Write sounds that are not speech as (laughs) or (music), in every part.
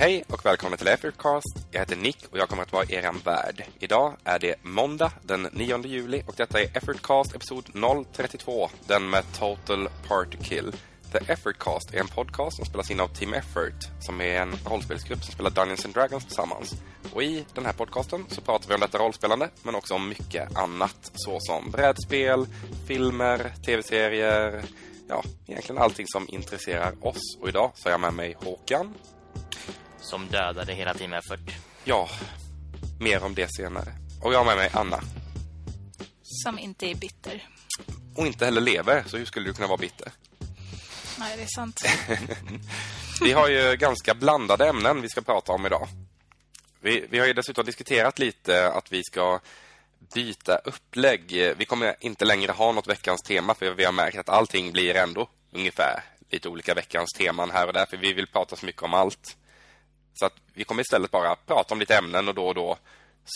Hej och välkomna till Effortcast. Jag heter Nick och jag kommer att vara er värd. Idag är det måndag den 9 juli och detta är Effortcast episod 032, den med Total Party Kill. The Effortcast är en podcast som spelas in av Team Effort som är en rollspelsgrupp som spelar Dungeons and Dragons tillsammans. Och i den här podcasten så pratar vi om detta rollspelande men också om mycket annat såsom brädspel, filmer, tv-serier, ja, egentligen allting som intresserar oss. Och idag så har jag med mig Håkan. Som dödade hela Team Effort. Ja, mer om det senare. Och jag har med mig Anna. Som inte är bitter. Och inte heller lever, så hur skulle du kunna vara bitter? Nej, det är sant. (laughs) vi har ju ganska blandade ämnen vi ska prata om idag. Vi, vi har ju dessutom diskuterat lite att vi ska byta upplägg. Vi kommer inte längre ha något veckans tema för vi har märkt att allting blir ändå ungefär lite olika veckans teman här och där för vi vill prata så mycket om allt. Så att vi kommer istället bara prata om lite ämnen och då och då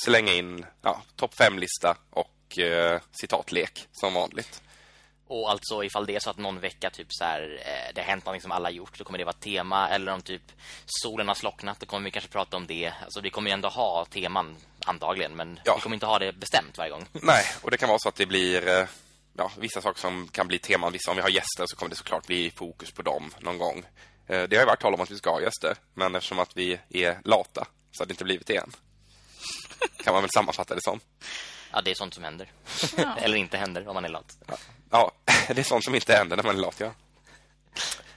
slänga in ja, topp fem-lista och eh, citatlek som vanligt. Och alltså ifall det är så att någon vecka typ så här, eh, det har hänt något som alla har gjort så kommer det vara tema eller om typ solen har slocknat då kommer vi kanske prata om det. Alltså vi kommer ju ändå ha teman antagligen men ja. vi kommer inte ha det bestämt varje gång. (laughs) Nej, och det kan vara så att det blir eh, ja, vissa saker som kan bli teman. Vissa om vi har gäster så kommer det såklart bli fokus på dem någon gång. Eh, det har ju varit tal om att vi ska ha gäster, men eftersom att vi är lata så har det inte blivit det än. Kan man väl sammanfatta det som. Ja, det är sånt som händer. Ja. (laughs) Eller inte händer om man är lat. Ja. ja, (laughs) det är sånt som inte händer när man är lat, ja.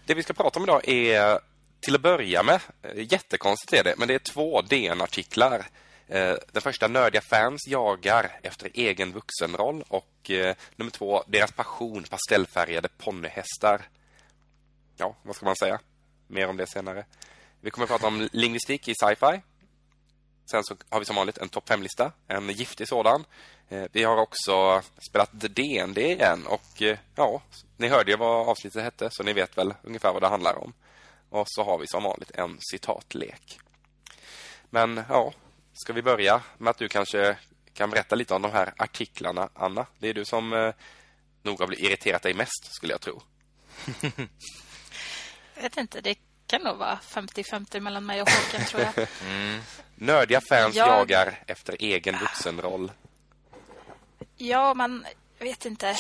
Det vi ska prata om idag är till att börja med, eh, jättekonstigt är det, men det är två DN-artiklar. Eh, den första, nördiga fans jagar efter egen vuxenroll och nummer två, deras passion, pastellfärgade ponnyhästar. Ja, vad ska man säga? Mer om det senare. Vi kommer att prata om lingvistik i sci-fi. Sen så har vi som vanligt en topp 5-lista, en giftig sådan. Eh, vi har också spelat D&D igen och eh, ja, ni hörde ju vad avsnittet hette så ni vet väl ungefär vad det handlar om. Och så har vi som vanligt en citatlek. Men ja, ska vi börja med att du kanske kan berätta lite om de här artiklarna, Anna? Det är du som eh, nog har blivit irriterat dig mest, skulle jag tro. (laughs) Jag vet inte, det kan nog vara 50-50 mellan mig och Håkan, tror jag. (laughs) Mm. Nördiga fans jag... jagar efter egen vuxenroll. Ja, jag vet inte.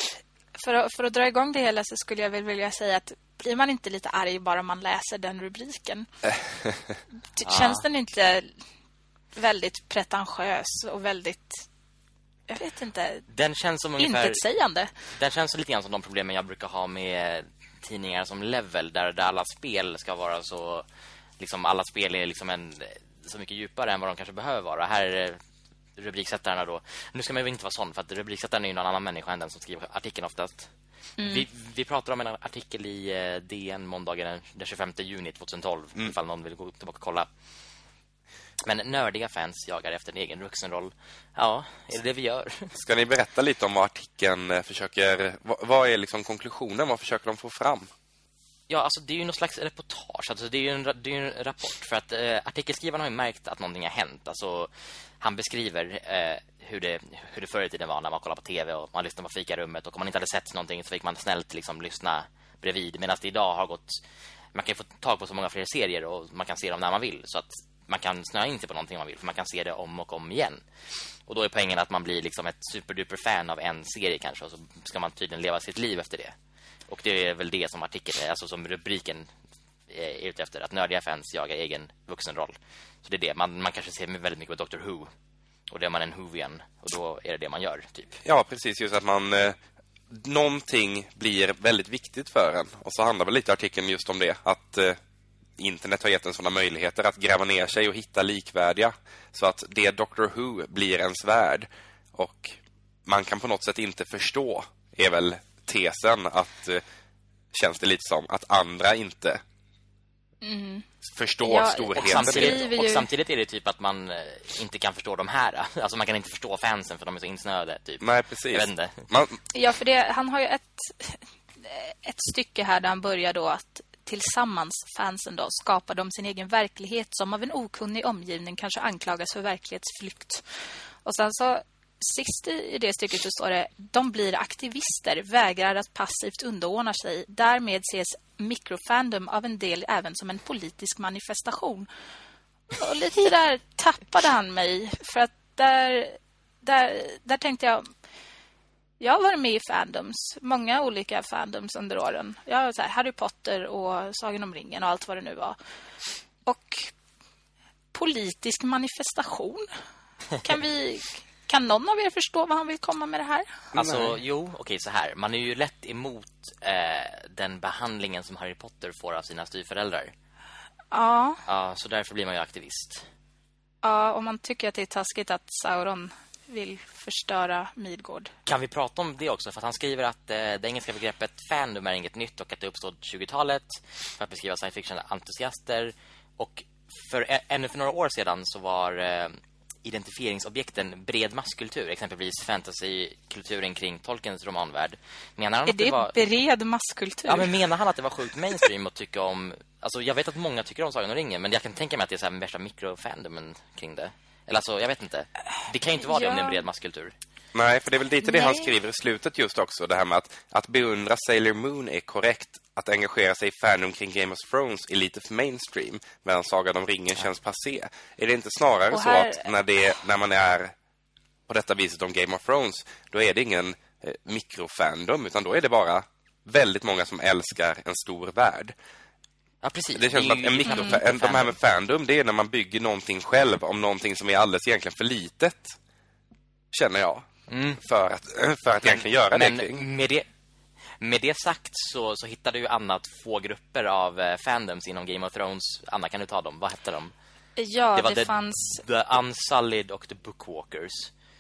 För att, för att dra igång det hela så skulle jag väl vilja säga att blir man inte lite arg bara man läser den rubriken? (laughs) Känns den inte väldigt pretentiös och väldigt jag vet inte. Den känns som ungefär intetsägande. Den känns lite grann som de problemen jag brukar ha med tidningar som Level där, där alla spel ska vara så liksom alla spel är liksom en så mycket djupare än vad de kanske behöver vara. Här är rubriksättarna då. Nu ska man ju inte vara sån för att rubriksättaren är ju någon annan människa än den som skriver artikeln oftast. Mm. Vi, vi pratar om en artikel i eh, DN måndagen den 25 juni 2012 mm. ifall någon vill gå tillbaka och kolla. Men nördiga fans jagar efter en egen vuxenroll. Ja, är det det vi gör? (laughs) Ska ni berätta lite om vad artikeln eh, försöker... Vad är liksom konklusionen? Vad försöker de få fram? Ja, alltså det är ju någon slags reportage. Alltså det är ju en, det är en rapport. För att eh, artikelskrivaren har ju märkt att någonting har hänt. Alltså han beskriver eh, hur, det, hur det förr i tiden var när man kollade på tv och man lyssnade på fikarummet. Och om man inte hade sett någonting så fick man snällt liksom lyssna bredvid. Medan det idag har gått... Man kan få tag på så många fler serier och man kan se dem när man vill. Så att man kan snöa in sig på någonting man vill för man kan se det om och om igen. Och då är poängen att man blir liksom ett superduper fan av en serie kanske och så ska man tydligen leva sitt liv efter det. Och det är väl det som artikeln är, alltså som rubriken eh, är ute efter att nördiga fans jagar egen vuxenroll. Så det är det man man kanske ser väldigt mycket på Doctor Who. Och då är man en Whovian och då är det det man gör typ. Ja, precis just att man eh, någonting blir väldigt viktigt för en och så handlar väl lite artikeln just om det att eh, internet har gett en sådana möjligheter att gräva ner sig och hitta likvärdiga. Så att det Doctor Who blir ens värld. Och man kan på något sätt inte förstå, är väl tesen. Att eh, känns det lite som att andra inte mm. förstår ja, storheten. Och samtidigt, och samtidigt är det typ att man eh, inte kan förstå de här. (laughs) Alltså man kan inte förstå fansen för de är så insnöade. Typ. Nej, precis. Man... Ja, för det, han har ju ett, (laughs) ett stycke här där han börjar då att tillsammans, fansen då, skapar de sin egen verklighet som av en okunnig omgivning kanske anklagas för verklighetsflykt. Och sen så sist i det stycket så står det de blir aktivister, vägrar att passivt underordna sig. Därmed ses mikrofandom av en del även som en politisk manifestation. Och lite där tappade han mig. För att där, där, där tänkte jag... Jag har varit med i fandoms. Många olika fandoms under åren. Jag har så här, Harry Potter och Sagan om ringen och allt vad det nu var. Och politisk manifestation. Kan vi... Kan någon av er förstå vad han vill komma med det här? Alltså, jo, okej så här. Man är ju lätt emot eh, den behandlingen som Harry Potter får av sina styvföräldrar. Ja, Ja, så därför blir man ju aktivist. ja, om man tycker att det är taskigt att Sauron vill förstöra Midgård. Kan vi prata om det också? För han skriver att eh, det engelska begreppet fandom är inget nytt och att det uppstod 20-talet för att beskriva science fiction-entusiaster. Och för, ä- ännu för några år sedan så var eh, identifieringsobjekten bred masskultur, exempelvis fantasykulturen kring Tolkiens romanvärld. Menar han Är att det det var... bred masskultur? Ja, men menar han att det var sjukt mainstream att tycka om... Alltså, jag vet att många tycker om Sagan om ringen, men jag kan tänka mig att det är så här värsta mikrofandomen kring det. Eller alltså, jag vet inte. Det kan ju inte vara det om det är en Ja. bred masskultur. Nej, för det är väl lite det han Nej. skriver i slutet just också. Det här med att, att beundra Sailor Moon är korrekt. Att engagera sig i fandom kring Game of Thrones är lite för mainstream. Medan Sagan om ringen känns passé. Är det inte snarare Och så här- att när, det, när man är på detta viset om Game of Thrones, då är det ingen eh, mikrofandom, utan då är det bara väldigt många som älskar en stor värld. Ja, precis. Det känns som att en mycket en, de här med fandom, det är när man bygger någonting själv om någonting som är alldeles egentligen för litet. Känner jag. För att, för att egentligen göra det kring. Men med det, med det sagt så, så hittade ju Anna två grupper av eh, fandoms inom Game of Thrones. Anna, kan du ta dem? Vad hette de? Ja, Det var det- fanns The Unsullied och The Bookwalkers.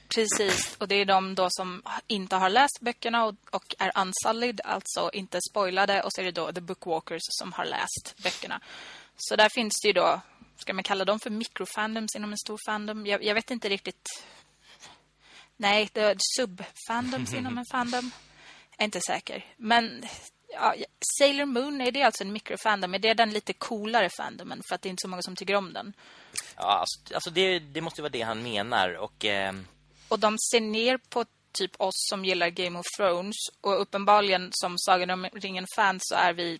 Precis. Och det är de då som inte har läst böckerna och, och är unsullied, alltså inte spoilade. Och så är det då The Bookwalkers som har läst böckerna. Så där finns det ju då, ska man kalla dem för mikrofandoms inom en stor fandom? Jag, jag vet inte riktigt. Nej, det är subfandoms (laughs) inom en fandom. Jag är inte säker. Men ja, Sailor Moon, är det alltså en mikrofandom? Är det den lite coolare fandomen? För att det är inte så många som tycker om den. Ja, alltså, alltså det, det måste ju vara det han menar. Och eh, Och de ser ner på typ oss som gillar Game of Thrones. Och uppenbarligen som Sagan om ringen-fans så är vi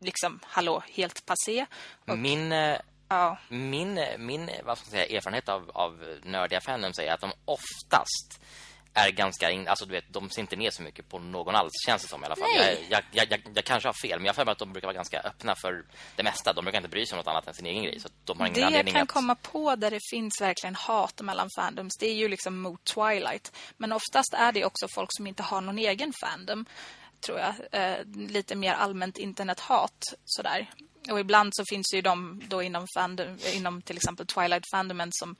liksom, hallå, helt passé. Och, min, eh, ja, min, min vad ska man säga, erfarenhet av, av nördiga fandoms är att de oftast är ganska... In, alltså du vet, de ser inte ner så mycket på någon alls, känns det som i alla fall. Jag, Nej. jag, jag, jag, jag kanske har fel, men jag för mig att de brukar vara ganska öppna för det mesta. De brukar inte bry sig om något annat än sin egen grej. Så de har ingen det jag anledning kan att... komma på där det finns verkligen hat mellan fandoms, det är ju liksom mot Twilight. Men oftast är det också folk som inte har någon egen fandom, tror jag. Eh, lite mer allmänt internethat, sådär. Och ibland så finns ju de då inom, fandom, inom till exempel Twilight-fandomen som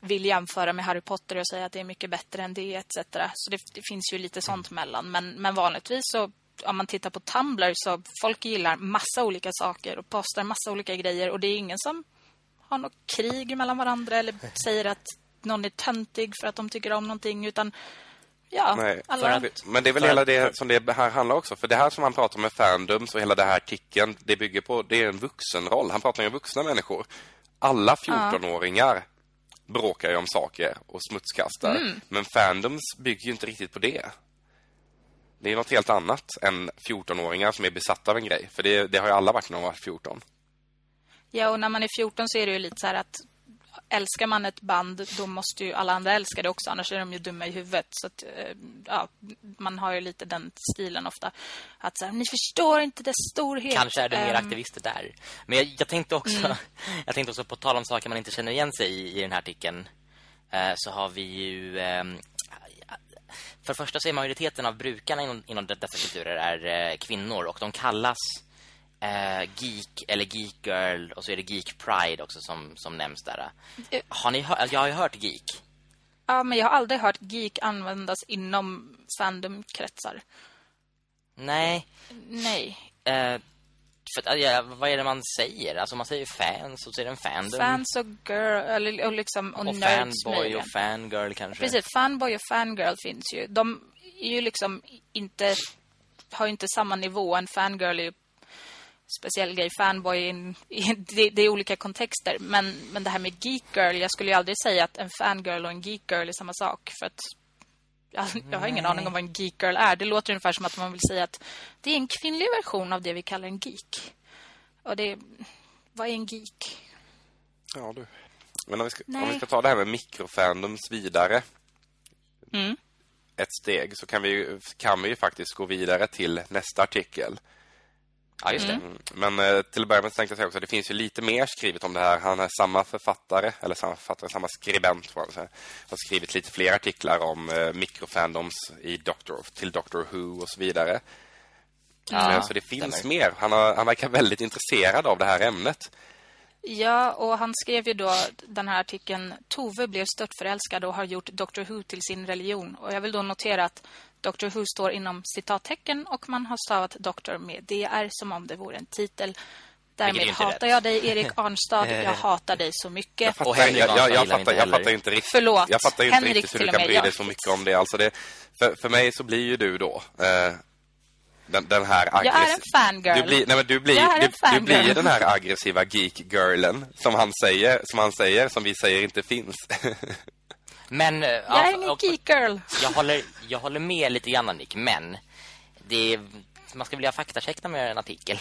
vill jämföra med Harry Potter och säga att det är mycket bättre än det, etc. Så det, det finns ju lite sånt mellan. Men, men vanligtvis så, om man tittar på Tumblr så folk gillar massa olika saker och postar massa olika grejer. Och det är ingen som har något krig mellan varandra eller säger att någon är töntig för att de tycker om någonting. Utan ja, Nej, alla... för Men det är väl För- hela det som det här handlar också. För det här som han pratar om med fandoms och hela det här artikeln, det bygger på, det är en vuxenroll. Han pratar om vuxna människor. Alla 14-åringar bråkar ju om saker och smutskastar. Mm. Men fandoms bygger ju inte riktigt på det. Det är något helt annat än 14-åringar som är besatta av en grej. För det, det har ju alla varit när de var 14. Ja, och när man är 14 så är det ju lite så här att älskar man ett band då måste ju alla andra älska det också annars är de ju dumma i huvudet så att eh, ja, man har ju lite den stilen ofta att så här, ni förstår inte dess storhet. Kanske är det mer Ehm, aktivister där. Men jag, jag tänkte också (laughs) jag tänkte också på tal om saker man inte känner igen sig i i den här artikeln. Eh, så har vi ju ehm, för första så är majoriteten av brukarna inom, inom dessa kulturer är eh, kvinnor och de kallas eh, geek eller geek girl och så är det geek pride också som som nämns där. Har ni hört jag har ju hört geek. Ja, men jag har aldrig hört geek användas inom fandomkretsar. Nej, Nej. eh, för ja, vad är det man säger? Alltså man säger fans och så är det en fandom. Fans och girl eller och liksom och, och fanboy och fangirl kanske. Precis, fanboy och fangirl finns ju. De är ju liksom inte har ju inte samma nivå. En fangirl är ju speciell grej. Fanboy en, (laughs) det, det är olika kontexter. Men, men det här med geek girl, jag skulle ju aldrig säga att en fangirl och en geek girl är samma sak. För att jag, jag har ingen aning om vad en geek girl är. Det låter ungefär som att man vill säga att det är en kvinnlig version av det vi kallar en geek. Och det vad är en geek? Ja, du. Men om vi, ska, om Nej. vi ska ta det här med mikrofandoms vidare Mm. ett steg så kan vi, ju- kan vi ju faktiskt gå vidare till nästa artikel. Ja, just det. Mm. Men eh, till att börja med tänkte jag säga också att det finns ju lite mer skrivet om det här. Han är samma författare, eller samma författare, samma skribent man säga. Har skrivit lite fler artiklar om eh, mikrofandoms i Doctor, till Doctor Who och så vidare. Ja, Eh, så det finns mer. Han, har, han verkar väldigt intresserad av det här ämnet. Ja, och han skrev ju då den här artikeln Tove blev störtförälskad och har gjort Doctor Who till sin religion. Och jag vill då notera att Doctor Who står inom citattecken och man har stavat Doctor med DR som om det vore en titel. Därmed hatar rätt. jag dig, Erik (laughs) Arnstad. Jag hatar dig så mycket. Fattar- Och Henrik jag, jag, jag, fattar, inte jag fattar inte riktigt. Förlåt. Jag fattar inte Henrik riktigt hur du kan bry dig så mycket om det. Alltså det för, för mig så blir ju du då eh, den, den här Jag är aggressiva... en fangirl. Du blir, nej men du blir, Jag en du, du blir den här aggressiva geek-girlen som han säger, som han säger, som vi säger inte finns. (laughs) Men... eh, Jag är ingen och- geek girl. jag, håller, jag håller med lite grann, Nick, men... Det är, man ska vilja faktacheckna med en artikel.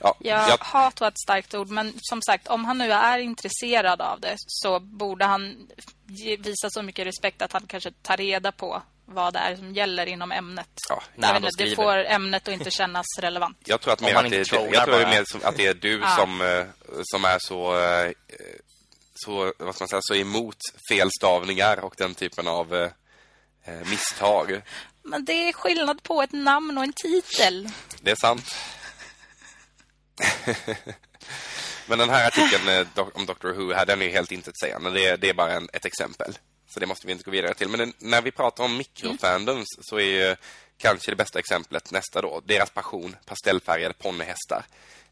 ja, (laughs) Ja, jag, hat var ett starkt ord, men som sagt, om han nu är intresserad av det så borde han ge- visa så mycket respekt att han kanske tar reda på vad det är som gäller inom ämnet. Ja, när han det får ämnet att inte kännas relevant. jag tror att, mer man att, det, jag tror mer att det är du (laughs) Ja. som, eh, som är så, eh, så, vad ska man säga, så emot felstavningar och den typen av eh, eh, misstag. Men det är skillnad på ett namn och en titel. Det är sant. (laughs) Men den här artikeln om Doctor Who här, den är helt intetsägande. Det, det är bara en, ett exempel. Så det måste vi inte gå vidare till. Men när vi pratar om mikrofandoms så är ju kanske det bästa exemplet nästa då. Deras passion, pastellfärgade ponnyhästar.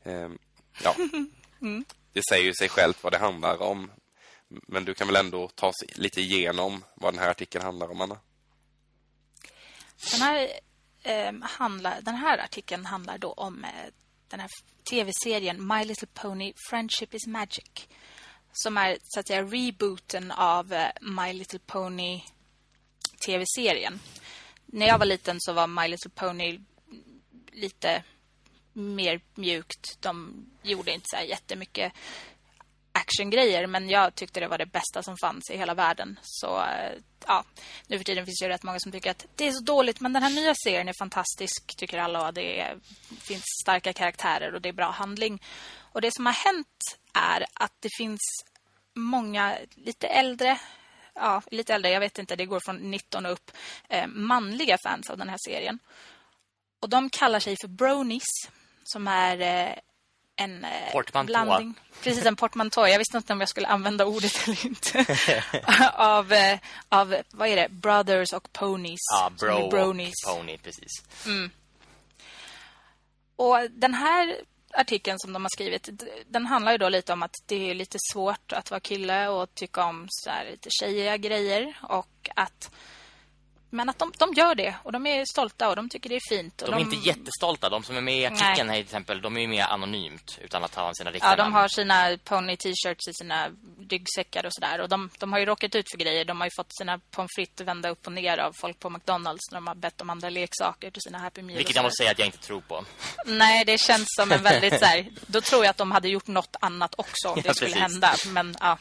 Ehm, ja. (laughs) Det säger ju sig självt vad det handlar om. Men du kan väl ändå ta sig lite igenom vad den här artikeln handlar om, Anna? Den här, eh, handlar, den här artikeln handlar då om eh, den här tv-serien My Little Pony Friendship is Magic. Som är så att säga rebooten av eh, My Little Pony tv-serien. När jag var liten så var My Little Pony lite mer mjukt. De gjorde inte så här jättemycket actiongrejer men jag tyckte det var det bästa som fanns i hela världen. Så eh, ja, nu för tiden finns det ju rätt många som tycker att det är så dåligt men den här nya serien är fantastisk tycker alla och det är, finns starka karaktärer och det är bra handling. Och det som har hänt är att det finns många lite äldre ja, lite äldre, jag vet inte, det går från 19 och upp eh, manliga fans av den här serien. Och de kallar sig för bronies som är eh, en eh, Portmanteau. blandning. Precis, en portmanteau. Jag visste inte om jag skulle använda ordet eller inte. (laughs) av, eh, av, vad är det? Brothers och ponies. Ja, bro bronies. och pony, precis. Och den här artikeln som de har skrivit, den handlar ju då lite om att det är lite svårt att vara kille och tycka om så här lite tjejiga grejer och att men att de, de gör det och de är stolta och de tycker det är fint. Och De är inte jättestolta. De som är med i artikeln Nej. här till exempel, de är ju mer anonymt utan att ha sina riktiga Ja, de namn. har sina pony-t-shirts i sina ryggsäckar och sådär. Och de, de har ju råkat ut för grejer. De har ju fått sina pommes frites vända upp och ner av folk på McDonalds när de har bett om andra leksaker till sina Happy Meal. Vilket jag måste säga att jag inte tror på. (laughs) Nej, det känns som en väldigt så här, (laughs) Då tror jag att de hade gjort något annat också om Ja, det skulle precis. hända. Men ja,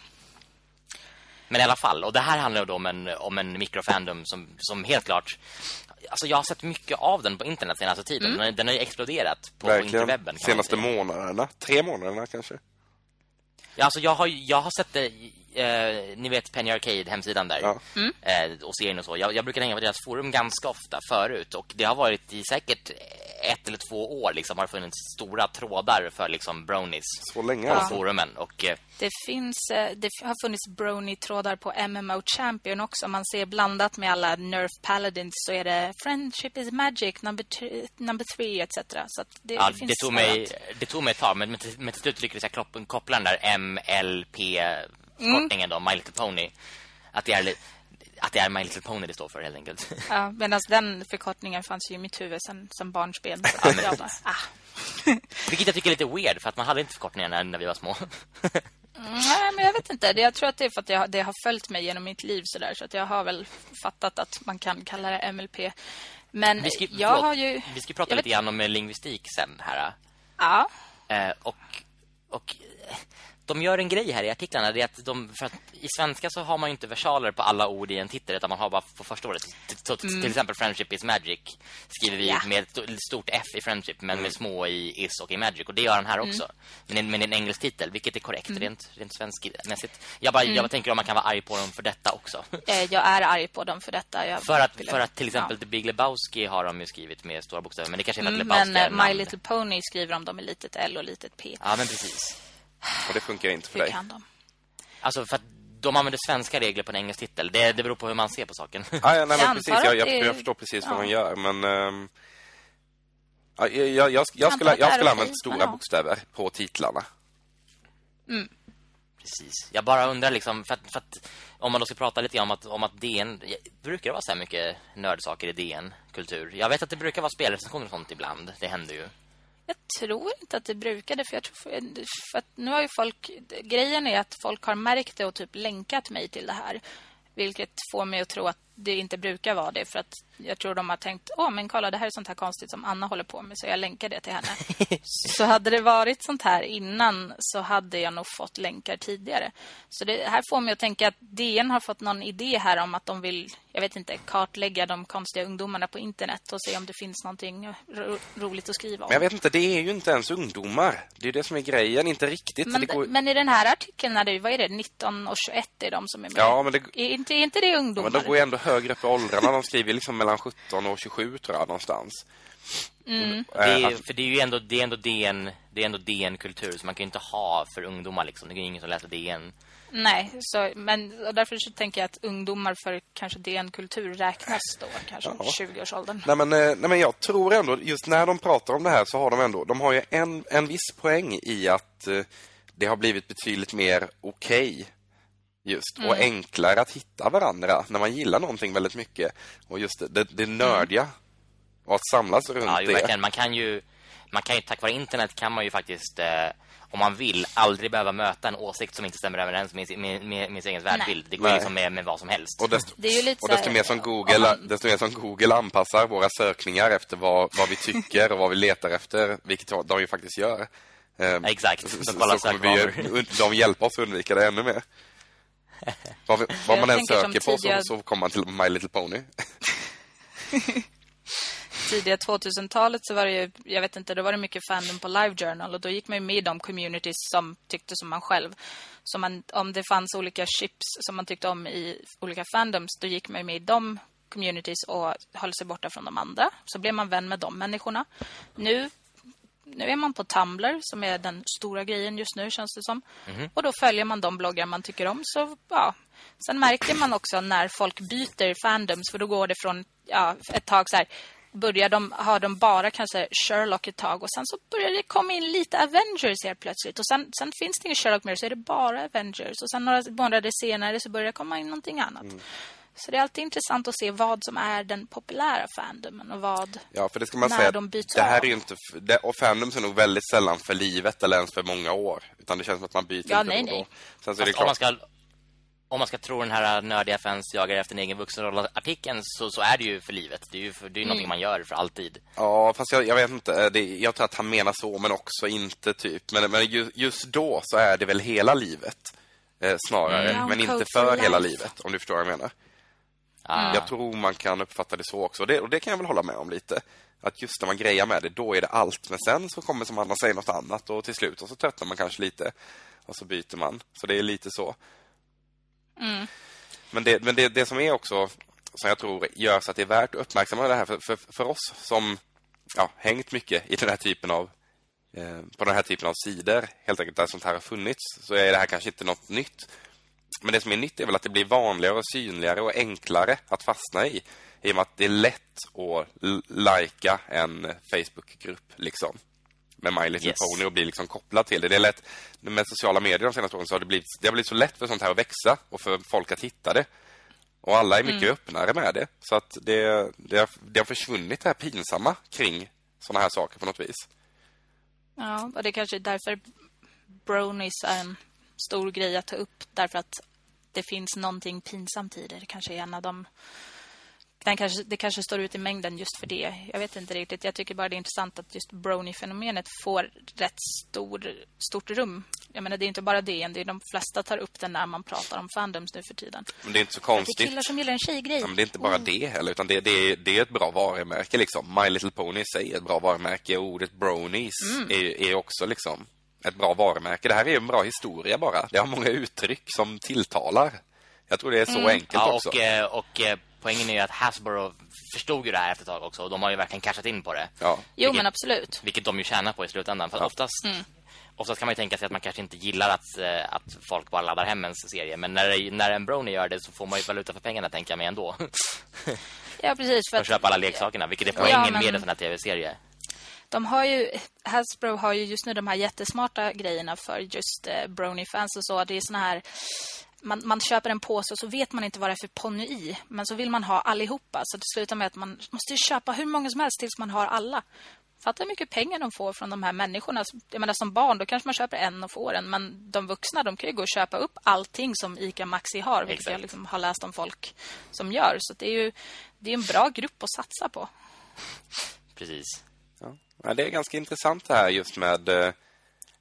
Men i alla fall, och det här handlar om en, om en mikrofandom som, som helt klart... Alltså jag har sett mycket av den på internet senaste tiden. Mm. Den, har- den har ju exploderat på Verkligen. interwebben. kan man Senaste månaderna. Tre månaderna kanske. Ja, alltså jag har, jag har sett det, eh, ni vet Penny Arcade, hemsidan där. Ja. Eh, och serien och så. Jag, jag brukar hänga på deras forum ganska ofta förut. Och det har varit i säkert ett eller två år liksom, har funnits stora trådar för liksom bronies Så länge på alltså. forumen. Och eh, det finns eh, det har funnits brony-trådar på MMO Champion också. Man ser blandat med alla Nerf Paladins så är det Friendship is Magic, number, number three, etc. Så att det, ja, det finns det, tog mig, det tog mig ett tag, men, men, till, slut lyckades jag koppla, koppla den där MLP-förkortningen då, My Little Pony. Att det är att det är My Little Pony det står för helt enkelt. (laughs) Ja, medan den förkortningen fanns ju i mitt huvud sen, sen barnsben. Ja, men- jag bara, ah. (laughs) Vilket jag tycker är lite weird, för att man hade inte förkortningar när, när vi var små. (laughs) Nej, men jag vet inte. Jag tror att det är för att jag, det har följt mig genom mitt liv så där så att jag har väl fattat att man kan kalla det MLP. Men Vi ska, jag förlåt, har ju vi ska prata jag lite vet- grann om lingvistik sen här. Ja. Eh, och, och eh, de gör en grej här i artiklarna det är att de för att i svenska så har man ju inte versaler på alla ord i en titel utan man har bara på första ordet. Så till, exempel friendship is magic skriver vi med ett stort F i friendship men med små i is och i magic och det gör han här också. Men med en engelsk titel vilket är korrekt rent rent svenskmässigt. Jag bara jag bara tänker om man kan vara arg på dem för detta också. Eh, Jag är arg på dem för detta. Jag för att för att till exempel ja. The Big Lebowski har de ju skrivit med stora bokstäver men det kanske är för att Mm, Lebowski Men är My namn. Little Pony skriver om dem med litet L och litet P. Ja men precis. Och det funkar inte för Hur dig. kan de? Alltså för att de använder svenska regler på en engelsk titel. Det, det beror på hur man ser på saken. Ah, ja, nej, Jag men precis. Jag, jag, jag förstår precis vad ja. man gör, men... ja, jag, jag, jag, jag skulle, jag skulle använt stora bokstäver på titlarna. Precis. Jag bara undrar liksom för att, för att om man då ska prata lite om att om att DN brukar det vara så här mycket nördsaker i DN kultur. Jag vet att det brukar vara spelrecensioner och sånt ibland. Det händer ju. Jag tror inte att det brukade för jag tror för, för att nu har ju folk grejen är att folk har märkt det och typ länkat mig till det här. Vilket får mig att tro att det inte brukar vara det för att jag tror de har tänkt, åh men kolla det här är sånt här konstigt som Anna håller på med så jag länkar det till henne. (laughs) så hade det varit sånt här innan så hade jag nog fått länkar tidigare. Så det här får mig att tänka att DN har fått någon idé här om att de vill, jag vet inte, kartlägga de konstiga ungdomarna på internet och se om det finns någonting ro roligt att skriva om. Men jag vet inte, det är ju inte ens ungdomar. Det är det som är grejen, inte riktigt. Men, går... men i den här artikeln, är det, vad är det, 19 och 21 är de som är med? Ja, men det- är, inte, är inte det Ja, ungdomar? men de går ändå högre upp i åldrarna. De skriver liksom mellan 17 och 27 tror jag någonstans. Mm. Det är, Eh, ju- för det är ju ändå det är ändå DN det är ändå DN kultur så man kan ju inte ha för ungdomar liksom. Det är ju ingen som läser DN. Nej, så, men och därför så tänker jag att ungdomar för kanske DN-kultur räknas då, kanske Ja. 20-årsåldern. Nej men, eh, nej men jag tror ändå, just när de pratar om det här så har de ändå, de har ju en, en viss poäng i att eh, det har blivit betydligt mer okej just och enklare att hitta varandra när man gillar någonting väldigt mycket. Och just det, det, det nördiga och att samlas runt Ja, ju, det. verkligen. Man kan ju man kan ju tack vare internet kan man ju faktiskt eh, om man vill aldrig behöva möta en åsikt som inte stämmer överens med, sin- med, med, med sin egen världsbild. Det går liksom med, med vad som helst. Och desto, Det är ju lite och desto mer som om Google, man- desto mer som Google anpassar våra sökningar efter vad, vad vi tycker och vad vi letar efter, vilket de ju faktiskt gör. Eh, exakt. Så, De så, så kommer vi, de hjälpa oss att undvika det ännu mer. (laughs) Vad, vi- vad man än söker på så, tidigare- så kommer man till My Little Pony. (laughs) Tidiga 2000-talet så var det ju, jag vet inte, då var det mycket fandom på LiveJournal och då gick man ju med i de communities som tyckte som man själv. Så man, om det fanns olika chips som man tyckte om i olika fandoms, då gick man ju med i de communities och höll sig borta från de andra. Så blev man vän med de människorna. Nu nu är man på Tumblr som är den stora grejen just nu känns det som. Och då följer man de bloggar man tycker om så ja. Sen märker man också när folk byter fandoms för då går det från ja, ett tag så här börjar de har de bara kanske Sherlock ett tag och sen så börjar det komma in lite Avengers helt plötsligt och sen, sen finns det ingen Sherlock mer så är det bara Avengers och sen några månader senare så börjar det komma in någonting annat. Så det är alltid intressant att se vad som är den populära fandomen och vad Ja, för det ska man säga. de byter det här av. är ju inte, det, och fandoms är nog väldigt sällan för livet eller ens för många år. Utan det känns som att man byter Ja, lite nej, då nej. Sen så är det Fast om man klart. ska om man ska tro den här nördiga fans jagar efter en egen vuxenroll-artikeln så, så är det ju för livet. Det är ju, för, det är ju någonting man gör för alltid. Ja, fast jag, jag vet inte. Det, jag tror att han menar så, men också inte typ. Men, men ju, just då så är det väl hela livet. Eh, snarare, Mm. men inte för hela livet, om du förstår vad jag menar. Ah. Jag tror man kan uppfatta det så också. Och det, och det kan jag väl hålla med om lite. Att just när man grejar med det, då är det allt. Men sen så kommer som Anna säger något annat och till slut och så tröttnar man kanske lite. Och så byter man. Så det är lite så. Men, det, men det, det som är också, som jag tror gör så att det är värt att uppmärksamma det här för, för, för oss som ja, hängt mycket i den här typen av eh, på den här typen av sidor, helt enkelt där sånt här har funnits, så är det här kanske inte något nytt. Men det som är nytt är väl att det blir vanligare och synligare och enklare att fastna i. I och med att det är lätt att lajka en Facebookgrupp liksom. Med My Little Yes. Pony och bli liksom kopplad till det. Det är lätt, med sociala medier de senaste åren så har det blivit, det har blivit så lätt för sånt här att växa och för folk att hitta det. Och alla är mycket öppnare med det. Så att det, det, har, det har försvunnit det här pinsamma kring såna här saker på något vis. Ja, och det kanske är därför bronies är en stor grej att ta upp. Därför att det finns någonting pinsamt i det. Det kanske är en av de... Den kanske, det kanske står ut i mängden just för det. Jag vet inte riktigt. Jag tycker bara det är intressant att just brony-fenomenet får rätt stor, stort rum Jag menar, det är inte bara DN. Det är de flesta tar upp den när man pratar om fandoms nu för tiden. Men det är inte så Det är konstigt. killar som gillar en tjejgrej. Ja, men det är inte bara det heller, utan det, det, är, det är ett bra varumärke. Liksom. My Little Pony är ett bra varumärke. Och ordet bronies är, är också liksom ett bra varumärke. Det här är en bra historia bara. Det har många uttryck som tilltalar. Jag tror det är så enkelt Ja, också. och, eh, och eh, poängen är ju att Hasbro förstod ju det här efter ett tag också. Och de har ju verkligen cashat in på det. Ja. Jo, Vilket- men absolut. Vilket de ju tjänar på i slutändan. För oftast, oftast kan man ju tänka sig att man kanske inte gillar att, eh, att folk bara laddar hem en serie. Men när, när en brony gör det så får man ju valuta för pengarna, tänker jag mig ändå. Ja, precis. För att köpa alla leksakerna, vilket är Ja, poängen men- med en sån här tv-serie. De har ju, Hasbro har ju just nu de här jättesmarta grejerna för just eh, Brony-fans och så. Det är såna här... Man, man köper en påse och så vet man inte vad det är för ponny i. Men så vill man ha allihopa. Så det slutar med att man måste ju köpa hur många som helst tills man har alla. Fatta hur mycket pengar de får från de här människorna. Jag menar, som barn, då kanske man köper en och får en. Men de vuxna, de kan ju gå och köpa upp allting som ICA Maxi har. Vilket Exakt. jag liksom har läst om folk som gör. Så det är ju det är en bra grupp att satsa på. Precis. Ja. Ja, det är ganska intressant det här just med... eh,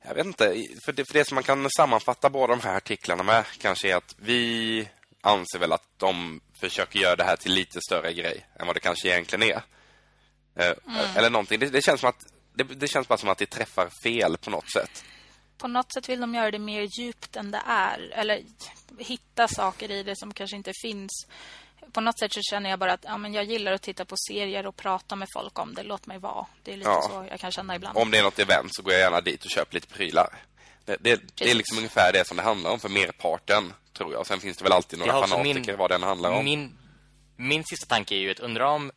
Jag vet inte, för det, för det som man kan sammanfatta båda de här artiklarna med kanske är att vi anser väl att de försöker göra det här till lite större grej än vad det kanske egentligen är. Eh, Eller någonting. Det, det, känns som att, det, det känns bara som att det träffar fel på något sätt. på något sätt vill de göra det mer djupt än det är. Eller hitta saker i det som kanske inte finns. På något sätt så känner jag bara att ja, men jag gillar att titta på serier och prata med folk om det. Låt mig vara. Det är lite Ja. så jag kan känna ibland. Om det är något event så går jag gärna dit och köper lite prylar. Det, det, det är liksom ungefär det som det handlar om för merparten, tror jag. Sen finns det väl alltid några också fanatiker vad den handlar om. Min, min sista tanke är ju att undra om...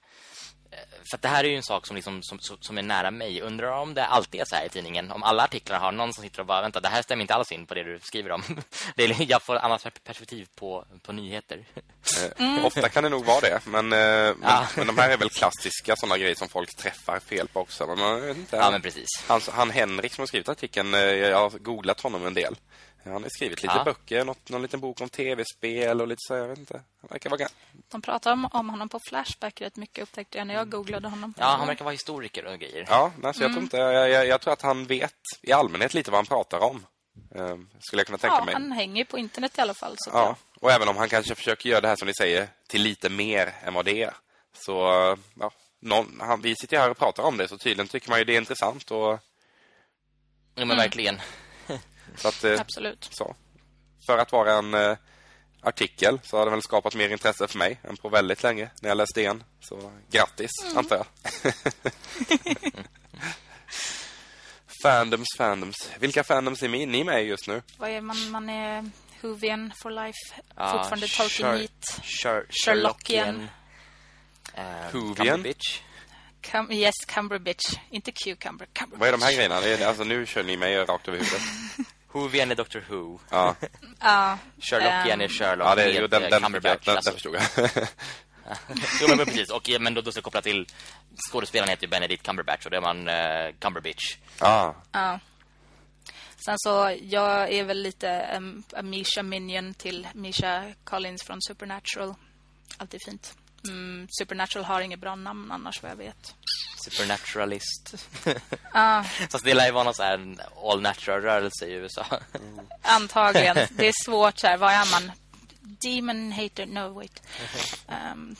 För att det här är ju en sak som, liksom, som, som är nära mig. Undrar om det alltid är så här i tidningen. Om alla artiklar har någon som sitter och bara, vänta, det här stämmer inte alls in på det du skriver om. (laughs) Det är, jag får annat perspektiv på, på nyheter. Eh, Ofta kan det nog vara det, men, eh, men, Ja. men de här är väl klassiska sådana grejer som folk träffar fel på också. Men man vet inte. Ja, men precis. Han, han Henrik som har skrivit artikeln, eh, jag har googlat honom en del. Han har skrivit lite Ja. böcker, något, någon liten bok om tv-spel och lite så, jag vet inte. Han verkar vara... De pratar om, om honom på Flashback rätt mycket upptäckte jag när jag googlade honom. Ja, han verkar vara historiker och grejer. Ja, alltså, jag, tror inte, jag, jag, jag tror att han vet i allmänhet lite vad han pratar om. Eh, skulle jag kunna tänka Ja, mig. han hänger på internet i alla fall. Så Ja, och även om han kanske försöker göra det här som ni säger till lite mer än vad det är. Så, ja, någon, han, vi sitter här och pratar om det så tydligen tycker man ju det är intressant och Ja, men verkligen. Så att, eh, Absolut. så. För att vara en eh, artikel så har det väl skapat mer intresse för mig än på väldigt länge när jag läste igen. Så grattis, antar jag. (laughs) fandoms, fandoms. Vilka fandoms är ni med just nu? Vad är man? Man är Whovian for life. Ja, Fortfarande Tolkien Sher- Meat. Sher- Sherlockian. Whovian. Cumberbatch. Cum yes, Cumberbatch. Inte Cucumber. Cumberbatch. Vad är de här grejerna? Det är, alltså nu kör ni mig rakt över huvudet. (laughs) Whovian är Doctor Who. Ja, (laughs) Ja. Sherlockian är Ehm, Sherlock ja det, jo, den, eh, den, Cumberbatch. den, den alltså. förstod jag. (laughs) (laughs) jo, men precis. Och, ja, men då, då ska jag koppla till... Skådespelaren heter ju Benedict Cumberbatch och det är man uh, Cumberbitch. Ja, Ja. Sen så, jag är väl lite um, a Misha Minion till Misha Collins från Supernatural. Alltid fint. Mm, Supernatural har inget bra namn annars vad jag vet. Supernaturalist. Ja, (laughs) Fast det lär ju vara någon här all natural rörelse i USA. antagligen. (laughs) Det är svårt så här, vad är man? Demon hater, no wait. Um,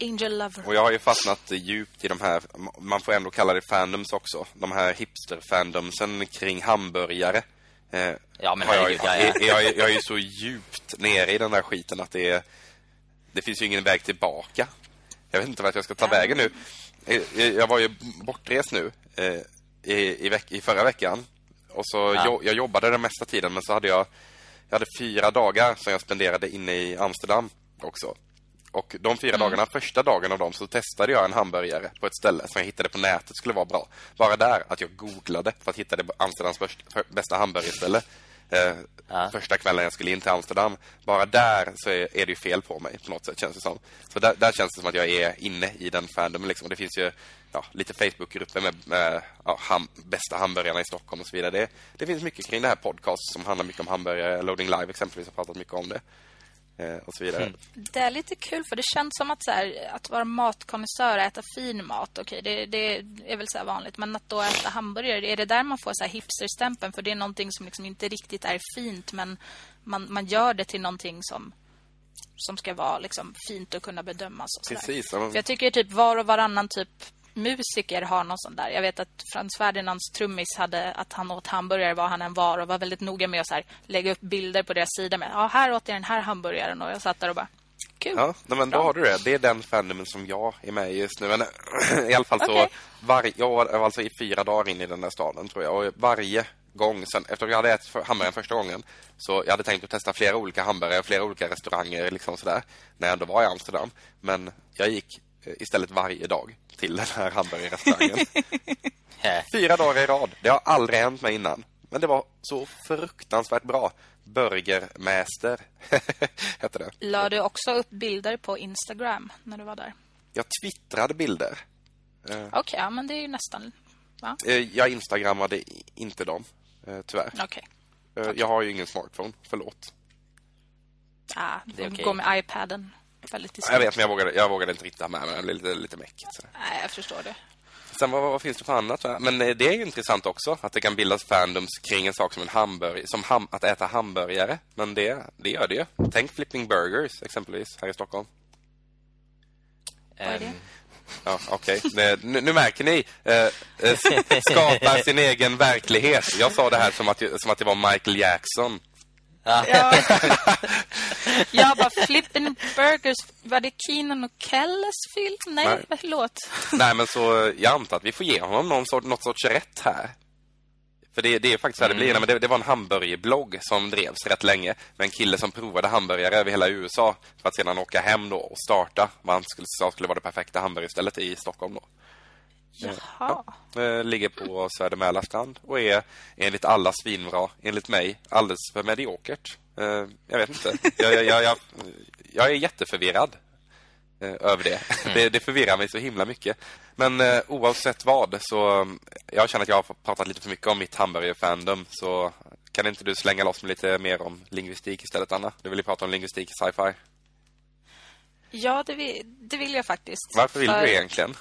angel lover. och jag har ju fastnat djupt i de här, man får ändå kalla det fandoms också. De här hipster-fandomsen kring hamburgare. Eh, Ja, men har jag, herregud, ja, ja. jag, jag, jag är ju så djupt nere i den där skiten att det är, det finns ju ingen väg tillbaka. Jag vet inte vart jag ska ta vägen nu. Eh, Jag var ju bortrest nu eh, i, i, veck, i förra veckan. Och så Ja. jo, jag jobbade den mesta tiden men så hade jag jag hade fyra dagar som jag spenderade inne i Amsterdam också. Och de fyra dagarna, första dagen av dem så testade jag en hamburgare på ett ställe som jag hittade på nätet skulle vara bra. Bara där att jag googlade för att hitta det Amsterdams bästa hamburgerställe. Eh, Ja. Första kvällen jag skulle in till Amsterdam. Bara där så är, är det ju fel på mig på något sätt känns det som. Så där, där känns det som att jag är inne i den fandomen liksom. Det finns ju ja, lite Facebookgrupper med, med ja, ham, bästa hamburgarna i Stockholm och så vidare. Det, det finns mycket kring det här podcast som handlar mycket om hamburgare. Loading Live exempelvis har pratat mycket om det. Eh, och så vidare. Det är lite kul för det känns som att så här, att vara matkonnässör, äta fin mat, okej, det, det är väl så här vanligt, men att då äta hamburgare, är det där man får så här hipsterstämpeln för det är någonting som liksom inte riktigt är fint, men man, man gör det till någonting som som ska vara liksom fint och kunna bedömas och så där. Precis. ja, men- För jag tycker typ var och varannan typ musiker har någon sån där. Jag vet att Frans Ferdinands trummis hade att han åt hamburgare var han än var och var väldigt noga med att så här, lägga upp bilder på deras sida med. Ja, här åt jag den här hamburgaren och jag satt där och bara kul. Ja, men då Bra. har du det. Det är den fandomen som jag är med i just nu. Men, (clears throat) I alla fall så, Okej. var, jag var alltså i fyra dagar in i den där staden tror jag. Och varje gång, sen, efter att jag hade ätit för- hamburgaren första gången, så jag hade tänkt att testa flera olika hamburgare, flera olika restauranger liksom sådär, när jag ändå var i Amsterdam. Men jag gick istället varje dag till den här hamburgerrestaurangen. Eh, (laughs) Fyra dagar i rad. Det har aldrig hänt mig innan. Men det var så fruktansvärt bra. Burgermäster (laughs) hette det. La du också upp bilder på Instagram när du var där? Jag twittrade bilder. Okej, ja, men det är ju nästan... Va? Eh, Jag instagrammade inte dem, eh, tyvärr. Okej. Eh, Jag har ju ingen smartphone, förlåt. Ah, det Okej. går med iPaden. Väldigt diskret. Jag vet, men jag vågade, jag vågade inte rikta med mig. Det blev lite, lite mäckigt. Så. Nej, jag förstår det. Sen vad, vad finns det för annat? Men eh, det är ju intressant också att det kan bildas fandoms kring en sak som en hamburgare, som ham, att äta hamburgare. Men det, det gör det ju. Tänk Flipping Burgers exempelvis här i Stockholm. Vad är det? ehm, Ja, okej. Det- Nu, nu märker ni. Eh, eh, skapar (laughs) sin egen verklighet. Jag sa det här som att, som att det var Michael Jackson. Ja. Ja. (laughs) jag bara, Flippin' Burgers, var det Keenan och Kelles film? Nej, Nej. Förlåt. Nej, men så jag antar att vi får ge honom någon sort, något sorts rätt här. För det, det är faktiskt så här det blir. Nej, Men det, det var en hamburgerblogg som drevs rätt länge med en kille som provade hamburgare över hela USA för att sedan åka hem då och starta vad han skulle, skulle vara det perfekta hamburgerstället i Stockholm då. Jaha. Eh, ligger på Söder Mälarstrand och är enligt alla svinbra, enligt mig, alldeles för mediokert. Eh, jag vet inte. Jag, jag, jag, jag, är jätteförvirrad eh, över det. det. Det förvirrar mig så himla mycket. Men eh, oavsett vad så mm, jag känner att jag har pratat lite för mycket om mitt hamburgerfandom så kan inte du slänga loss med lite mer om lingvistik istället, Anna? Du vill ju prata om lingvistik i sci-fi. Ja, det vill, det vill jag faktiskt. Varför vill För- du egentligen?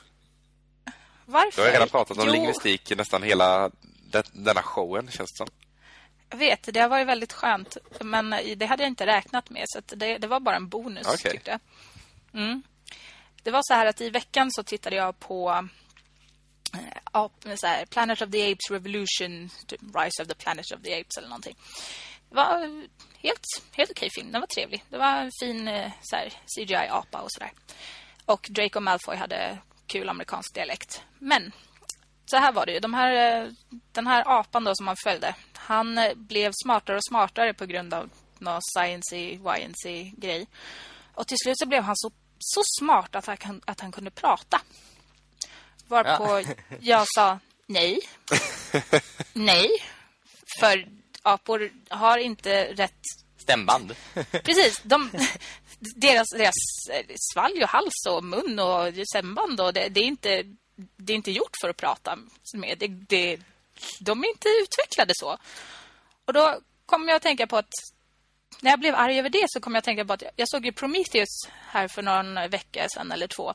Varför? Du har redan pratat om Jo, lingvistik nästan hela det, denna showen, känns det som. Jag vet, det har varit väldigt skönt. Men det hade jag inte räknat med. Så det, det var bara en bonus, Okej. tyckte jag. Mm. Det var så här att i veckan så tittade jag på eh, ap- så här, Planet of the Apes Revolution, typ Rise of the Planet of the Apes eller någonting. Det var eh, helt, helt okej film. Den var trevlig. Det var en fin eh, CGI-apa och sådär. Och Draco Malfoy hade kul amerikansk dialekt. Men så här var det ju. De här, eh, den här apan då som man följde, han eh, blev smartare och smartare på grund av någon sciencey, YNC grej. Och till slut så blev han så, så smart att han, att han kunde prata. Varpå (laughs) jag sa nej. (laughs) nej. För apor har inte rätt Stämband. Precis. De, (laughs) deras, deras eh, svalg och hals och mun och sämband och det, det, är inte, det är inte gjort för att prata med. Det, det, de är inte utvecklade så. Och då kommer jag att tänka på att när jag blev arg över det så kom jag att tänka på att jag såg ju Prometheus här för någon vecka sedan eller två.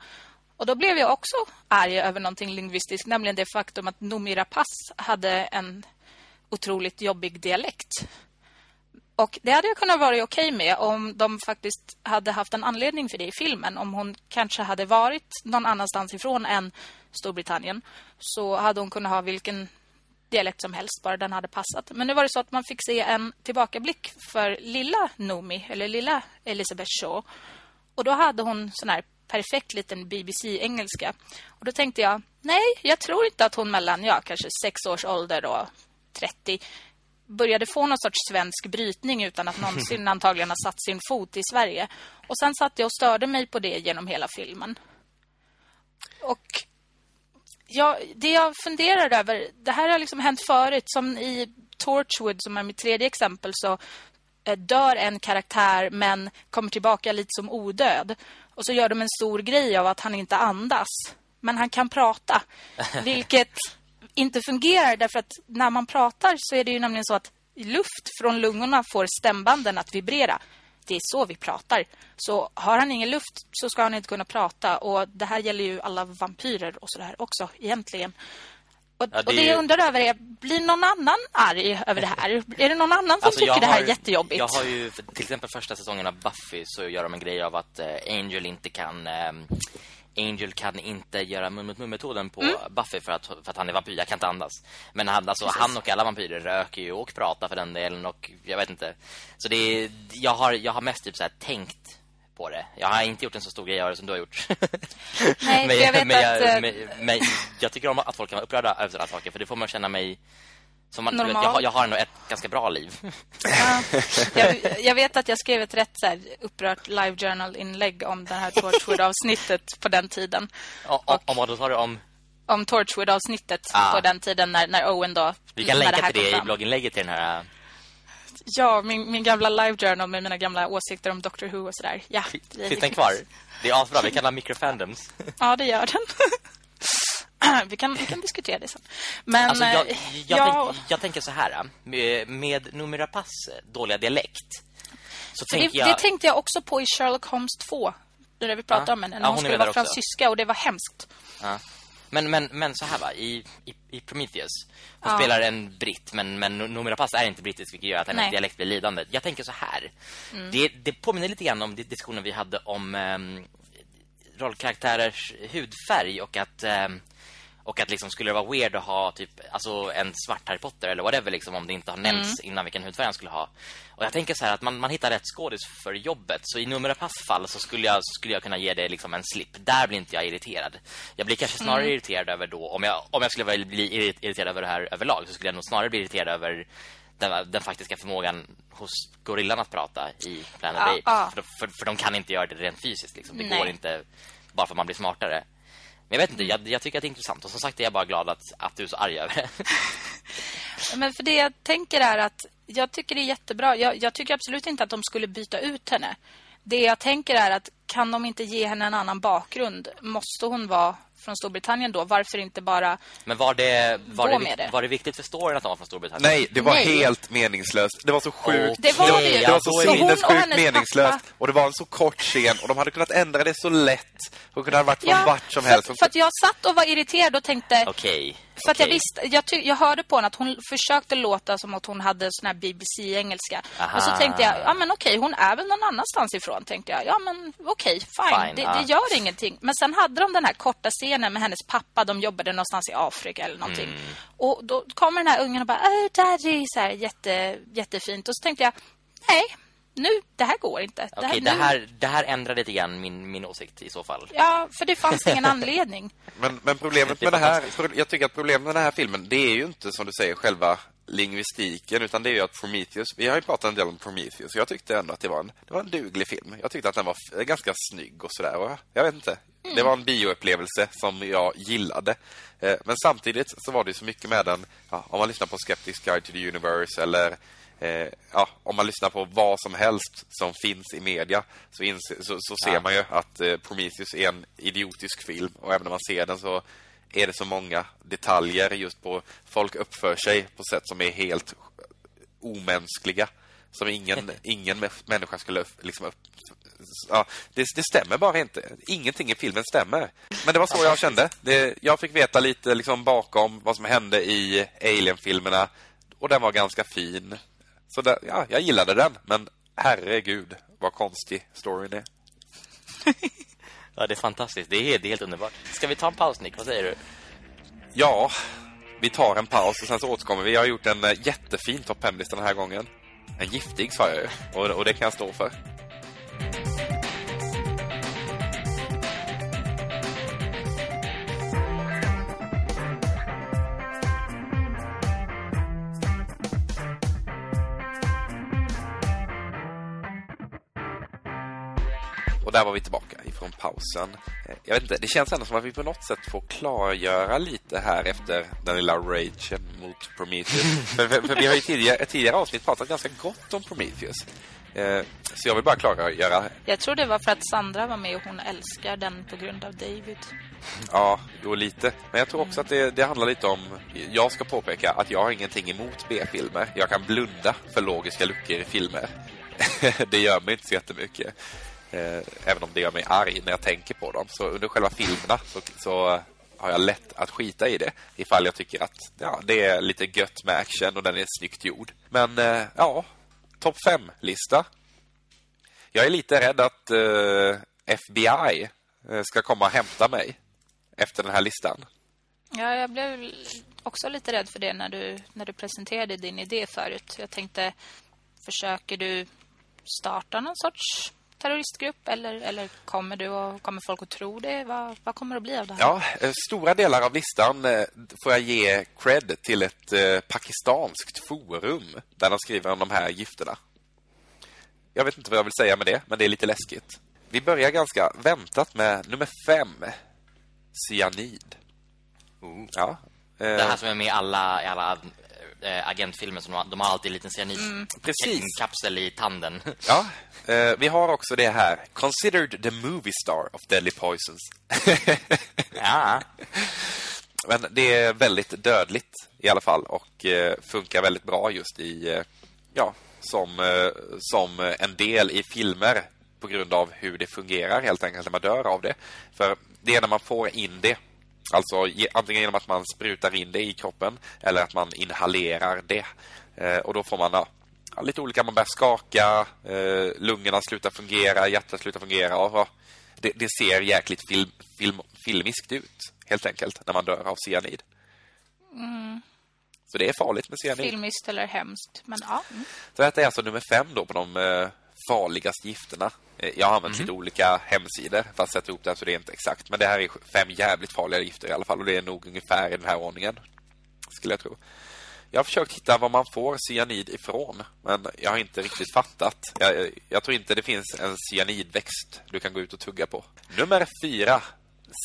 Och då blev jag också arg över någonting lingvistiskt, nämligen det faktum att Noomi Rapace hade en otroligt jobbig dialekt. Och det hade jag kunnat vara okej med om de faktiskt hade haft en anledning för det i filmen. Om hon kanske hade varit någon annanstans ifrån än Storbritannien så hade hon kunnat ha vilken dialekt som helst, bara den hade passat. Men nu var det så att man fick se en tillbakablick för lilla Noomi, eller lilla Elizabeth Shaw. Och då hade hon sån här perfekt liten BBC-engelska. Och då tänkte jag, nej, jag tror inte att hon mellan, ja, kanske sex års ålder och 30 började få någon sorts svensk brytning utan att någonsin (laughs) antagligen ha satt sin fot i Sverige. Och sen satt jag och störde mig på det genom hela filmen. Och ja, det jag funderar över, det här har liksom hänt förut. Som i Torchwood, som är mitt tredje exempel, så eh, dör en karaktär men kommer tillbaka lite som odöd. Och så gör de en stor grej av att han inte andas. Men han kan prata. (laughs) Vilket inte fungerar därför att när man pratar så är det ju nämligen så att luft från lungorna får stämbanden att vibrera. det är så vi pratar. Så har han ingen luft så ska han inte kunna prata. Och det här gäller ju alla vampyrer och sådär också egentligen. Och, Ja, det och det jag ju- undrar över är, blir någon annan arg över det här? Är det någon annan som Alltså, tycker jag det här har- är jättejobbigt? Jag har ju, till exempel första säsongen av Buffy så gör de en grej av att eh, Angel inte kan... ehm, Angel kan inte göra mun mot mun-metoden på Mm. Buffy för att, för att han är vampyr. Jag kan inte andas. Men han, alltså, Precis. han och alla vampyrer röker ju och pratar för den delen och jag vet inte. Så det är, jag, har, jag har mest typ så här tänkt på det. Jag har inte gjort en så stor grej av det som du har gjort. Nej, (laughs) men, jag vet men, att, eh, jag, men, men jag tycker om att folk kan vara upprörda över sådana saker för det får man känna mig som man, vet, jag, har, jag har ändå ett ganska bra liv. Ja, jag, jag vet att jag skrev ett rätt så här, upprört live journal-inlägg om det här Torchwood-avsnittet på den tiden. Och, och, om vad då sa du om... Om Torchwood-avsnittet Ah. på den tiden när, när Owen då... Vi kan länka här till det i blogginlägget till den här... Ja, min, min gamla live journal med mina gamla åsikter om Doctor Who och sådär. Ja, det Finns den kvar? Det är asbra, vi kan ha microfandoms. Ja, det gör den. (laughs) (clears throat) vi, kan, vi kan diskutera det sen. Men Alltså, jag, eh, jag, ja, tänk, jag tänker så här, med, med Numera Pass dåliga dialekt. Så det, jag... det tänkte jag också på i Sherlock Holmes 2. När vi pratade Ja. om henne. När Ja, hon, hon skulle vara där fransyska och det var hemskt. Ja. Men, men, men så här va, i, i, i Prometheus Hon Ja. spelar en britt Men, men Noomi Rapace är inte brittisk Vilket gör att hennes. Mm. dialekt blir lidande Jag tänker så här det, det påminner lite grann om di- diskussionen vi hade om ehm, Rollkaraktärers hudfärg Och att ehm, och att liksom skulle det vara weird att ha typ alltså en svart Harry Potter eller whatever liksom om det inte har nämnts innan vilken hudfärg han skulle ha. Och jag tänker så här att man, man hittar rätt skådis för jobbet. Så i numera passfall så skulle jag skulle jag kunna ge det liksom en slip. Där blir inte jag irriterad. Jag blir kanske snarare irriterad över då om jag om jag skulle bli irri- irriterad över det här överlag så skulle jag nog snarare bli irriterad över den, den faktiska förmågan hos gorillan att prata i Planet Ja, Apes. ja. För, för, för de kan inte göra det rent fysiskt liksom. Det Nej. går inte bara för att man blir smartare. Men jag vet inte, jag, jag tycker att det är intressant. Och som sagt är jag bara glad att, att du är så arg över det. (laughs) Men för det jag tänker är att jag tycker det är jättebra. Jag, jag tycker absolut inte att de skulle byta ut henne. Det jag tänker är att kan de inte ge henne en annan bakgrund? Måste hon vara från Storbritannien då? Varför inte bara... Men var det, var det, det. var det viktigt för storyn att de var från Storbritannien? Nej, det var Nej. helt meningslöst. Det var så sjukt. Det var det. Det var så hon och sinnessjukt meningslöst. pappa- Och det var en så kort scen. Och de hade kunnat ändra det så lätt. Och kunde ha varit från vart som för, helst. för att jag satt och var irriterad och tänkte... Okej. För att jag visste, jag, ty, jag hörde på henne att hon försökte låta som att hon hade sån här BBC-engelska. Och så tänkte jag, ja men okej, hon är väl någon annanstans ifrån, tänkte jag. Ja men okej, fine, Fine, det, ja. det gör ingenting. Men sen hade de den här korta scenen med hennes pappa, de jobbade någonstans i Afrika eller någonting. Mm. Och då kommer den här ungen och bara, oh, daddy, så här jätte, jättefint. Och så tänkte jag, nej, nu, det här går inte. Okej, nu- det, här, det här ändrar lite grann min, min åsikt i så fall. Ja, för det fanns ingen (laughs) anledning. Men, men problemet Det med det här, jag tycker att problemet med den här filmen, det är ju inte som du säger själva lingvistiken, utan det är ju att Prometheus, vi har ju pratat en del om Prometheus, jag tyckte ändå att det var en, det var en duglig film. Jag tyckte att den var ganska snygg och sådär, och jag vet inte. Det var en bioupplevelse som jag gillade. Eh, Men samtidigt så var det ju så mycket med den, ja, om man lyssnar på Skeptics Guide to the Universe eller eh, ja, om man lyssnar på vad som helst som finns i media så, så, så ser Ja. man ju att eh, Prometheus är en idiotisk film. Och även när man ser den så är det så många detaljer just på folk uppför sig på sätt som är helt omänskliga. Som ingen, (laughs) ingen mä- människa skulle liksom upp, ja, det, det stämmer bara inte. Ingenting i filmen stämmer. Men det var så jag kände. Det, jag fick veta lite liksom bakom vad som hände i Alien-filmerna. Och den var ganska fin. Så där, ja, jag gillade den. Men herregud, vad konstig storyn är. (laughs) Ja, det är fantastiskt. Det är, helt- det är helt underbart. Ska vi ta en paus, Nick? Vad säger du? Ja, vi tar en paus och sen så återkommer vi. Jag har gjort en eh, jättefin topp 5-lista den här gången. En giftig, sa jag ju. Och, och det kan jag stå för. Och där var vi tillbaka ifrån pausen. Eh, Jag vet inte, det känns ändå som att vi på något sätt får klargöra lite här efter den lilla ragen mot Prometheus. (laughs) för, för, för vi har ju tidigare, tidigare avsnitt pratat ganska gott om Prometheus. Eh, så jag vill bara klargöra. Jag tror det var för att Sandra var med och hon älskar den på grund av David. Ja, jo lite. Men jag tror också att det, det handlar lite om... Jag ska påpeka att jag har ingenting emot B-filmer. Jag kan blunda för logiska luckor i filmer. (laughs) det gör mig inte så jättemycket. Eh, även om det gör mig arg när jag tänker på dem. Så under själva filmerna så, så har jag lätt att skita i det. Ifall jag tycker att ja, det är lite gött med action och den är snyggt gjord. Men eh, ja, topp 5-lista. Jag är lite rädd att eh, FBI eh, ska komma och hämta mig efter den här listan. Ja, jag blev också lite rädd för det när du, när du presenterade din idé förut. Jag tänkte, försöker du starta någon sorts terroristgrupp eller, eller kommer, du och, kommer folk att tro det? Vad, vad kommer det att bli av det här? Ja, eh, stora delar av listan eh, får jag ge cred till ett eh, pakistanskt forum där de skriver om de här gifterna. Jag vet inte vad jag vill säga med det, men det är lite läskigt. Vi börjar ganska väntat med nummer fem. Cyanid. Oh. Ja. Det här som är med i alla, i alla äh, agentfilmer. Som de, har, de har alltid en liten cyanid Mm, precis. kapsel i tanden. (laughs) Ja, eh, vi har också det här. Considered the movie star of deadly poisons. (laughs) ja. (laughs) Men det är väldigt dödligt i alla fall och eh, funkar väldigt bra just i eh, ja, som eh, som en del i filmer på grund av hur det fungerar helt enkelt när man dör av det. För det är när man får in det Alltså antingen genom att man sprutar in det i kroppen eller att man inhalerar det. Eh, och då får man ja, lite olika. Man börjar skaka, eh, lungorna slutar fungera, hjärtat slutar fungera. Och, det, det, ser jäkligt film, film, filmiskt ut, helt enkelt, när man dör av cyanid. Mm. Så det är farligt med cyanid. Filmiskt eller hemskt, men ja. Mm. Så detta är alltså nummer fem då på de eh, farligaste gifterna. Eh, jag har använt mm. lite olika hemsidor för att sätta ihop det så det är inte exakt. Men det här är fem jävligt farliga gifter i alla fall. Och det är nog ungefär i den här ordningen. Skulle jag tro. Jag har försökt hitta var man får cyanid ifrån. Men jag har inte riktigt fattat. Jag, jag tror inte det finns en cyanidväxt du kan gå ut och tugga på. Nummer fyra.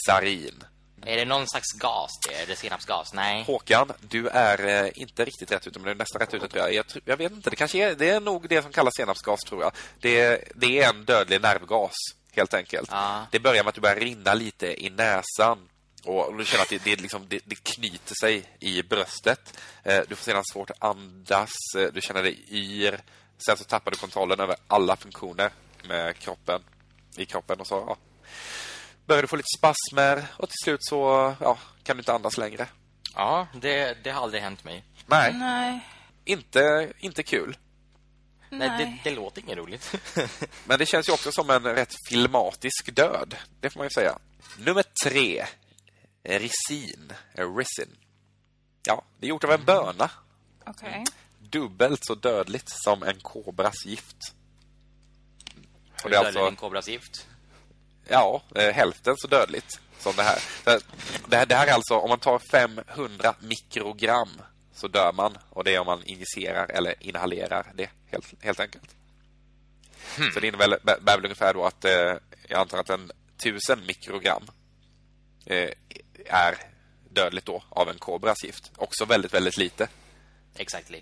Sarin. Är det någon slags gas det? Är det senapsgas? Nej. Håkan, du är eh, inte riktigt rätt ute, men du är nästan rätt ute tror jag. jag. jag. vet inte, det kanske är, det är nog det som kallas senapsgas tror jag. Det, det är en dödlig nervgas, helt enkelt. Ah. Det börjar med att du börjar rinna lite i näsan. Och du känner att det, det, liksom, det, det knyter sig i bröstet. Eh, du får sedan svårt att andas. Eh, du känner dig yr. Sen så tappar du kontrollen över alla funktioner med kroppen. I kroppen och så, ja börjar du få lite spasmer och till slut så ja, kan du inte andas längre. Ja, det, det har aldrig hänt mig. Nej. Nej. Inte, inte kul. Nej, det, det låter inget roligt. (laughs) Men det känns ju också som en rätt filmatisk död. Det får man ju säga. Nummer tre. Resin. Resin. Ja, det är gjort av en böna. Okej. Okay. Dubbelt så dödligt som en kobras gift. Det är alltså en kobras gift? Ja, eh, hälften så dödligt som det här. Det här. Det här är alltså, om man tar 500 mikrogram så dör man. Och det är om man injicerar eller inhalerar det, helt, helt enkelt. Hmm. Så det innebär väl ungefär då att eh, jag antar att en tusen mikrogram eh, är dödligt då av en kobras gift. Också väldigt, väldigt lite. Exactly.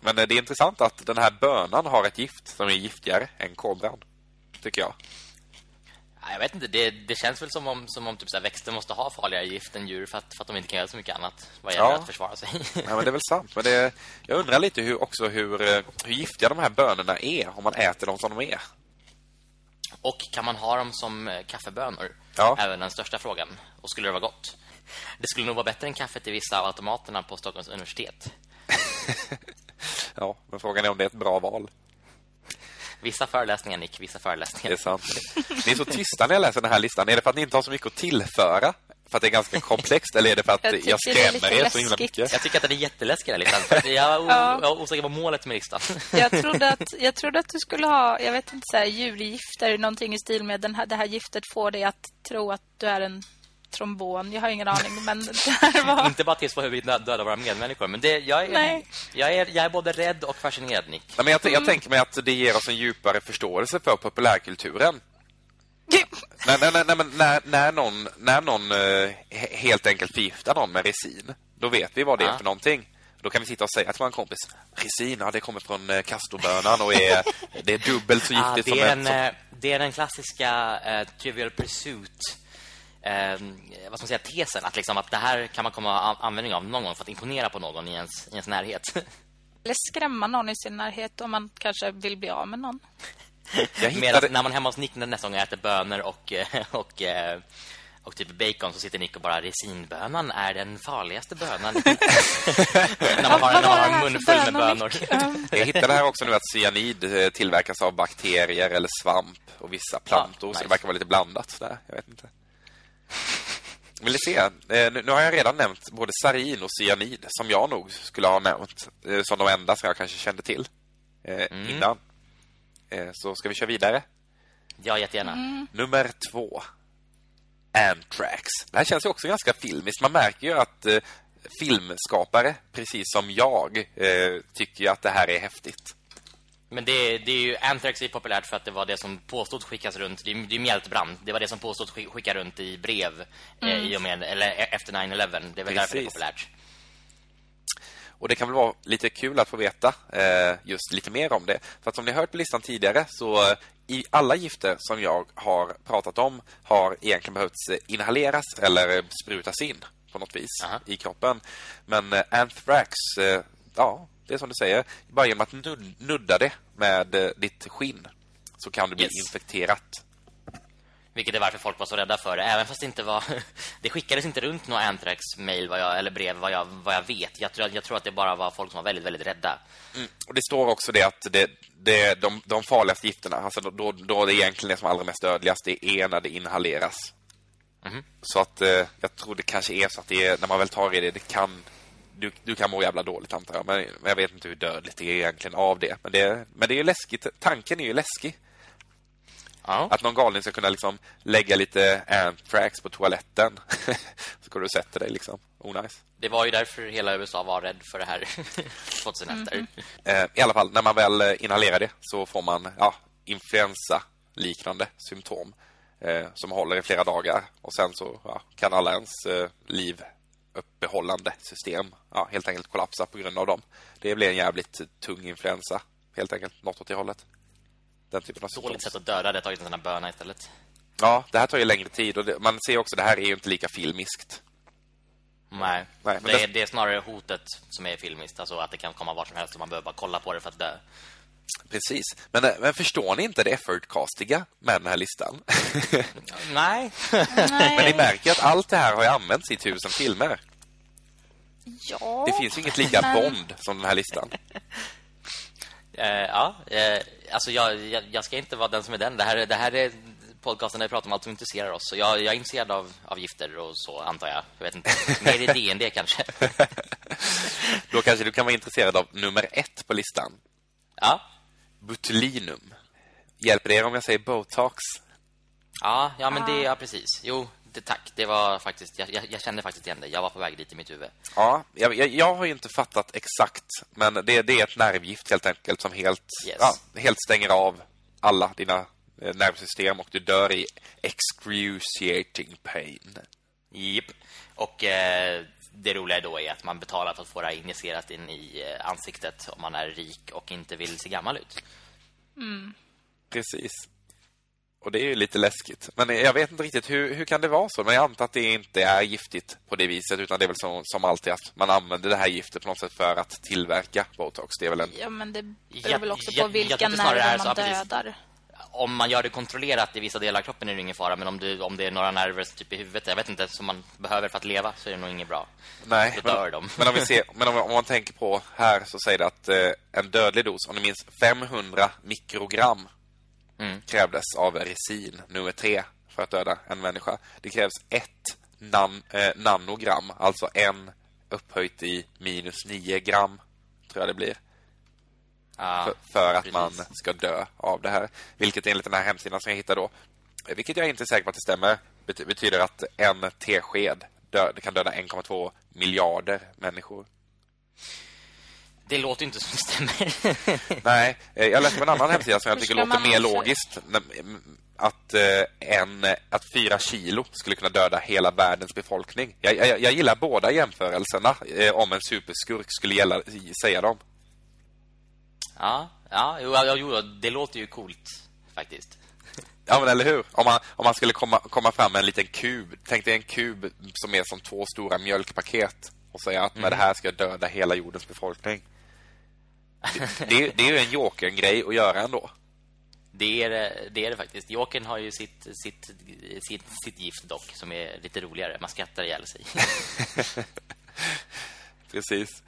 Men eh, det är intressant att den här bönan har ett gift som är giftigare än kobran, tycker jag. Jag vet inte, det, det känns väl som om, som om typ så växter måste ha farligare gift än djur för att, för att de inte kan göra så mycket annat vad gäller ja. att försvara sig. ja, men det är väl sant. Men det, jag undrar lite hur, också hur, eh, hur giftiga de här bönorna är om man äter dem som de är. Och kan man ha dem som eh, kaffebönor? Ja. Även den största frågan. Och skulle det vara gott? Det skulle nog vara bättre än kaffet i vissa av automaterna på Stockholms universitet. (laughs) ja, men frågan är om det är ett bra val. Vissa föreläsningar, Nick, vissa föreläsningar. Det är sant. Ni är så tysta när jag läser den här listan. Är det för att ni inte har så mycket att tillföra? För att det är ganska komplext Eller är det för att jag, jag skrämmer er så himla mycket? Jag tycker att den är jätteläskig den listan Jag var ja. osäker på målet med listan (laughs) jag trodde, att, jag trodde att du skulle ha Jag vet inte, så här, djurgifter Någonting i stil med den här, det här giftet får dig att tro att du är en trombon. Jag har ingen aning, men (laughs) det var... Inte bara tips på hur vi dödar våra medmänniskor, men det, jag, är, jag, är, jag är både rädd och fascinerad, Nick. Nej, men jag, jag mm. tänker mig att det ger oss en djupare förståelse för populärkulturen. nej, nej, nej, nej, när, när någon, när någon uh, helt enkelt förgiftar någon med resin, då vet vi vad det är för någonting. Då kan vi sitta och säga till vår kompis Resin, ja, det kommer från uh, kastorbönan och är, det är dubbelt så giftigt ah, som en... Som... Det är den klassiska uh, Trivial Pursuit eh, vad ska man säga, tesen att, liksom, att det här kan man komma användning av någon gång för att imponera på någon i ens, i ens närhet. (laughs) Eller skrämma någon i sin närhet om man kanske vill bli av med någon. (laughs) Jag Medan hittade... när man hemma hos Nick nästa gång äter bönor och, eh, och, eh, och typ bacon så sitter Nick och bara resinbönan är den farligaste bönan. (laughs) när man har, när man har en mun full med bönor. Jag hittade här också nu att cyanid eh, tillverkas av bakterier eller svamp och vissa plantor. nice. Så det verkar vara lite blandat där. Jag vet inte. Vill ni se? Nu, har jag redan nämnt både sarin och cyanid som jag nog skulle ha nämnt eh, som de enda som jag kanske kände till eh, innan. Eh, Så ska vi köra vidare. Ja, jättegärna. Nummer två. Anthrax. Det här känns ju också ganska filmiskt. Man märker ju att filmskapare, precis som jag, tycker att det här är häftigt. Men det, det är ju Anthrax är populärt för att det var det som påstått skickas runt. Det är, det är mjältbrand. Det var det som påstått skick- skicka runt i brev eh, i och med, eller e- efter 9/11. Det är väl därför det är populärt. Och det kan väl vara lite kul att få veta eh, just lite mer om det. För att som ni hört på listan tidigare så eh, i alla gifter som jag har pratat om har egentligen behövts eh, inhaleras eller eh, sprutas in på något vis Aha. i kroppen. Men eh, anthrax, eh, ja, det är som du säger. Bara genom att nud- nudda det med eh, ditt skinn så kan du bli Yes. infekterat. Vilket är varför folk var så rädda för det. Även fast det inte var... (laughs) Det skickades inte runt några Anthrax-mail eller brev vad jag, vad jag vet. Jag tror, jag tror att det bara var folk som var väldigt, väldigt rädda. Och det står också det att det, det, de, de farligaste gifterna, alltså då, då det egentligen är som allra mest dödligast, det är när det inhaleras. Så att eh, jag tror det kanske är så att det är, när man väl tar i det, det kan... Du, du kan må jävla dåligt antar jag, men, men jag vet inte hur dödligt det är egentligen av det. Men det, men det är ju läskigt, tanken är ju läskig. Ja. Att någon galning ska kunna liksom lägga lite anthrax på toaletten. (laughs) så går du och sätter dig liksom. Oh, nice. Det var ju därför hela USA var rädd för det här (laughs) 2000 efter. Eh, I alla fall, när man väl eh, inhalerar det så får man ja, influensa-liknande symptom eh, som håller i flera dagar. Och sen så ja, kan alla ens eh, liv uppehållande system ja, helt enkelt kollapsa på grund av dem. Det blir en jävligt tung influensa, helt enkelt, något åt det hållet. Den typen av. Dåligt sätt att döda det, tagit en sån här böna istället. Ja, det här tar ju längre tid och det, man ser också det här är ju inte lika filmiskt. Nej, Nej, det, det- är, det är snarare hotet som är filmiskt. Alltså att det kan komma var som helst och man behöver bara kolla på det för att dö. Precis. Men, eh, men förstår ni inte det effortcastiga med den här listan? (laughs) Nej. men ni märker att allt det här har ju använts i tusen filmer. Ja. Det finns ju inget lika men- Bond som den här listan. (laughs) Eh, ja, eh, alltså jag, jag, jag ska inte vara den som är den. Det här, är- det här är podcasten där vi pratar om allt som intresserar oss. Så jag, jag är intresserad av, av gifter och så, antar jag. Jag vet inte. Mer i DND kanske. (laughs) Då kanske du kan vara intresserad av nummer ett på listan. Ja, Botulinum. Hjälper det om jag säger Botox? ja, ja men det, ja precis. Jo, det, tack. Det var faktiskt, jag, jag, jag kände faktiskt igen det. Jag var på väg dit i mitt huvud. Ja, jag, jag, jag har ju inte fattat exakt, men det, det är ett nervgift helt enkelt som helt, Yes. ja, helt stänger av alla dina eh, nervsystem och du dör i excruciating pain. Japp. Och eh, det roliga då är att man betalar för att få det injicerat in i eh, ansiktet om man är rik och inte vill se gammal ut. Precis. Och det är ju lite läskigt. Men jag vet inte riktigt, hur, hur kan det vara så? Men jag antar att det inte är giftigt på det viset, utan det är väl som, som alltid att man använder det här giftet på något sätt för att tillverka Botox. Det är väl en... Ja, men det beror väl också jag- på jag vilka nerver man ja, precis. Om man gör det kontrollerat i vissa delar av kroppen är det ingen fara, men om, du, om det är några nerver typ i huvudet, jag vet inte, som man behöver för att leva så är det nog inget bra. Nej, Då dör de. men om, vi ser, men om, om man tänker på här så säger det att eh, en dödlig dos, om ni minns 500 mikrogram Mm. krävdes av resin nummer tre för att döda en människa. Det krävs ett nan, eh, nanogram, alltså en upphöjt i minus 9 gram, tror jag det blir. För, för att man ska dö av det här. Vilket enligt den här hemsidan som jag hittade då, vilket jag inte är säker på att det stämmer, bety- betyder att en tesked dö, kan döda 1,2 miljarder människor. Det låter inte som det stämmer. (laughs) Nej, eh, jag läste på en annan hemsida som jag tycker låter mer också- logiskt. Att, eh, en, att fyra kilo skulle kunna döda hela världens befolkning. Jag, jag, jag gillar båda jämförelserna eh, om en superskurk skulle gälla, säga dem. Ja, ja, jo, ja, jo, det låter ju coolt faktiskt. Ja, men eller hur? Om man, om man skulle komma, komma fram med en liten kub. Tänk dig en kub som är som två stora mjölkpaket. Och säga att med det här ska jag döda hela jordens befolkning. det, det är ju en Jokern-grej att göra ändå. Det är det, det är det faktiskt. Jokern har ju sitt, sitt, sitt, sitt gift dock som är lite roligare. Man skrattar ihjäl sig. (laughs) Precis.